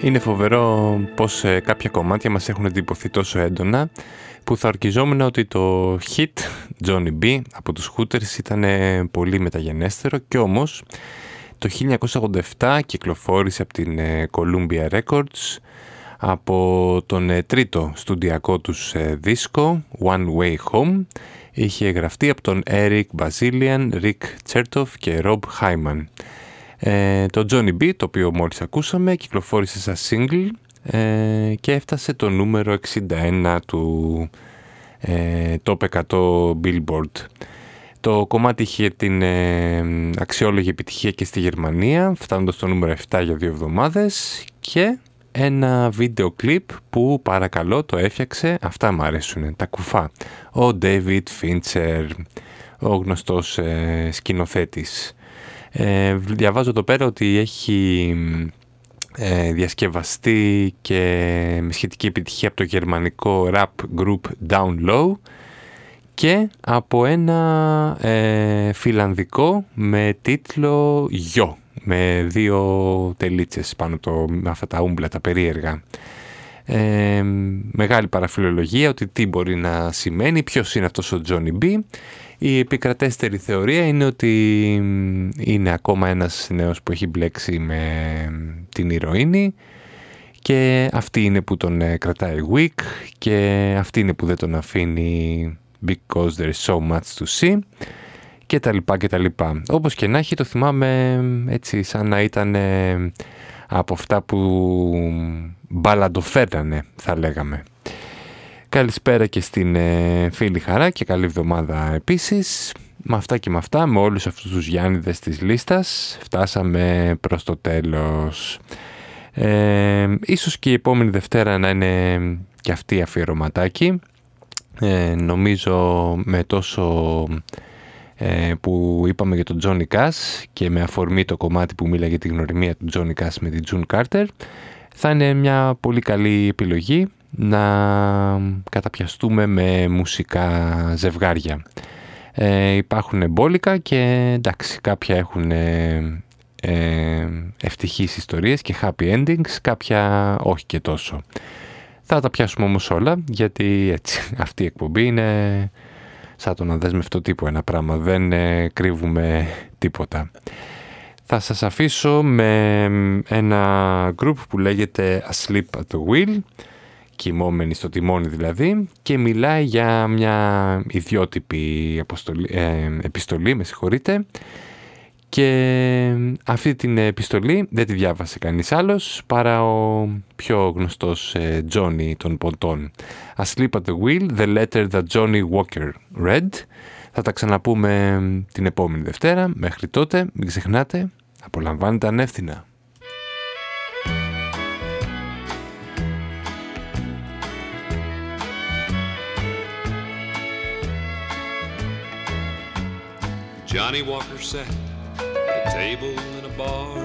Είναι φοβερό πως ε, κάποια κομμάτια μας έχουν εντυπωθεί τόσο έντονα που θα ορκιζόμουν ότι το hit Johnny B από τους Hooters ήταν πολύ μεταγενέστερο και όμως το 1987 κυκλοφόρησε από την ε, Columbia Records από τον ε, τρίτο στουντιακό τους δίσκο One Way Home είχε γραφτεί από τον Eric Bazilian, Rick Chertoff και Rob Hyman. Ε, το Johnny B, το οποίο μόλις ακούσαμε, κυκλοφόρησε σαν single ε, και έφτασε το νούμερο 61 του ε, Top 100 Billboard. Το κομμάτι είχε την ε, αξιόλογη επιτυχία και στη Γερμανία, φτάνοντας στο νούμερο 7 για δύο εβδομάδες και ένα βίντεο κλιπ που παρακαλώ το έφτιαξε, αυτά μου αρέσουν, τα κουφά. Ο David Fincher, ο γνωστός ε, σκηνοθέτης. Ε, διαβάζω εδώ πέρα ότι έχει ε, διασκευαστεί και με σχετική επιτυχία από το γερμανικό rap group Down Low και από ένα ε, φιλανδικό με τίτλο «Γιο» με δύο τελίτσες πάνω το, με αυτά τα ούμπλα, τα περίεργα. Ε, μεγάλη παραφιλολογία ότι τι μπορεί να σημαίνει, ποιος είναι αυτός ο Johnny B η επικρατέστερη θεωρία είναι ότι είναι ακόμα ένας νέος που έχει μπλέξει με την ηρωίνη και αυτή είναι που τον ε, κρατάει weak και αυτή είναι που δεν τον αφήνει because there is so much to see και τα λοιπά και τα λοιπά. Όπως και να έχει το θυμάμαι έτσι σαν να ήταν ε, από αυτά που μπαλαντοφέρνανε θα λέγαμε. Καλησπέρα και στην ε, φίλη Χαρά και καλή εβδομάδα επίσης. Με αυτά και με αυτά, με όλους αυτούς τους Γιάννηδες της λίστας, φτάσαμε προς το τέλος. Ε, ίσως και η επόμενη Δευτέρα να είναι και αυτή αφιερωματάκι. Ε, νομίζω με τόσο ε, που είπαμε για τον Τζόνι Κάς και με αφορμή το κομμάτι που μίλαγε για την γνωριμία του Τζόνι Κάς με την Τζουν Κάρτερ θα είναι μια πολύ καλή επιλογή να καταπιαστούμε με μουσικά ζευγάρια. Ε, υπάρχουν μπόλικα και εντάξει κάποια έχουν ε, ε, ευτυχείς ιστορίες και happy endings, κάποια όχι και τόσο. Θα τα πιάσουμε όμως όλα γιατί έτσι αυτή η εκπομπή είναι σαν το να δεσμευτό τύπο ένα πράγμα, δεν ε, κρύβουμε τίποτα. Θα σας αφήσω με ένα group που λέγεται Asleep at the Wheel κοιμόμενη στο τιμόνι δηλαδή και μιλάει για μια ιδιότυπη αποστολή, ε, επιστολή, με συγχωρείτε και αυτή την επιστολή δεν τη διάβασε κανείς άλλος παρά ο πιο γνωστός ε, Johnny των ποντών. Asleep at the wheel, the letter that Johnny Walker read. Θα τα ξαναπούμε την επόμενη Δευτέρα. Μέχρι τότε μην ξεχνάτε, απολαμβάνετε ανεύθυνα. Johnny Walker sat at a table in a bar,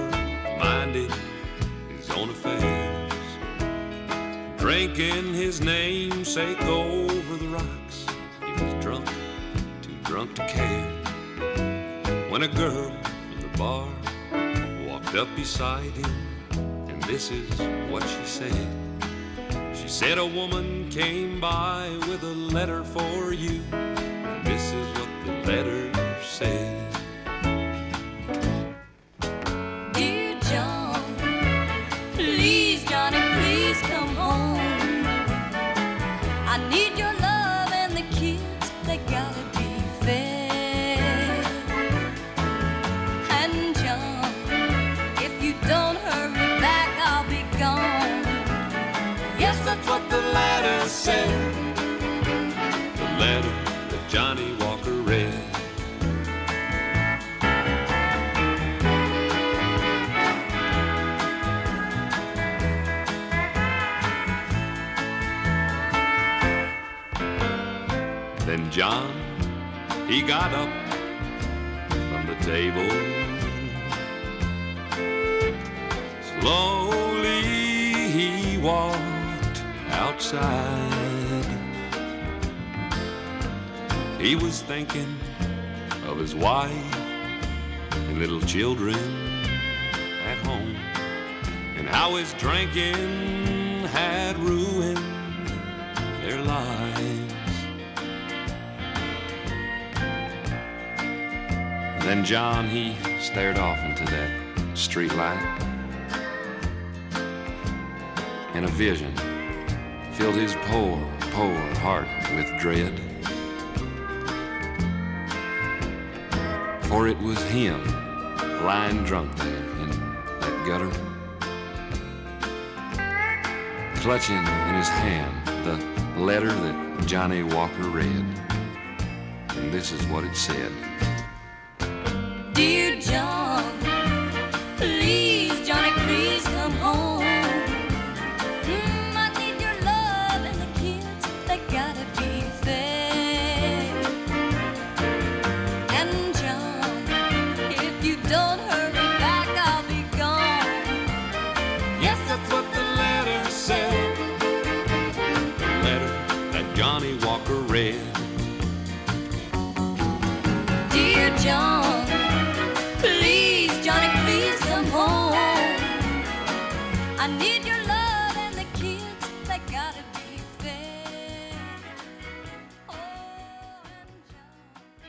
minding his own affairs, drinking his namesake over the rocks. He was drunk, too drunk to care. When a girl from the bar walked up beside him, and this is what she said. She said a woman came by with a letter for you. And this is what the letter says. Dear John, please, Johnny, please come home. I need your love and the kids, they gotta be fed. And John, if you don't hurry back, I'll be gone. Yes, that's what the letter said. The letter that Johnny John, he got up from the table. Slowly he walked outside. He was thinking of his wife and little children at home, and how his drinking had ruined their lives. Then John, he stared off into that street light, and a vision filled his poor, poor heart with dread. For it was him lying drunk there in that gutter, clutching in his hand the letter that Johnny Walker read. And this is what it said. Dear John, please, Johnny, please come home. Mm, I need your love and the kids, they gotta be fed. And John, if you don't hurry back, I'll be gone. Yes, that's what the letter said. The letter that Johnny Walker read. Dear John,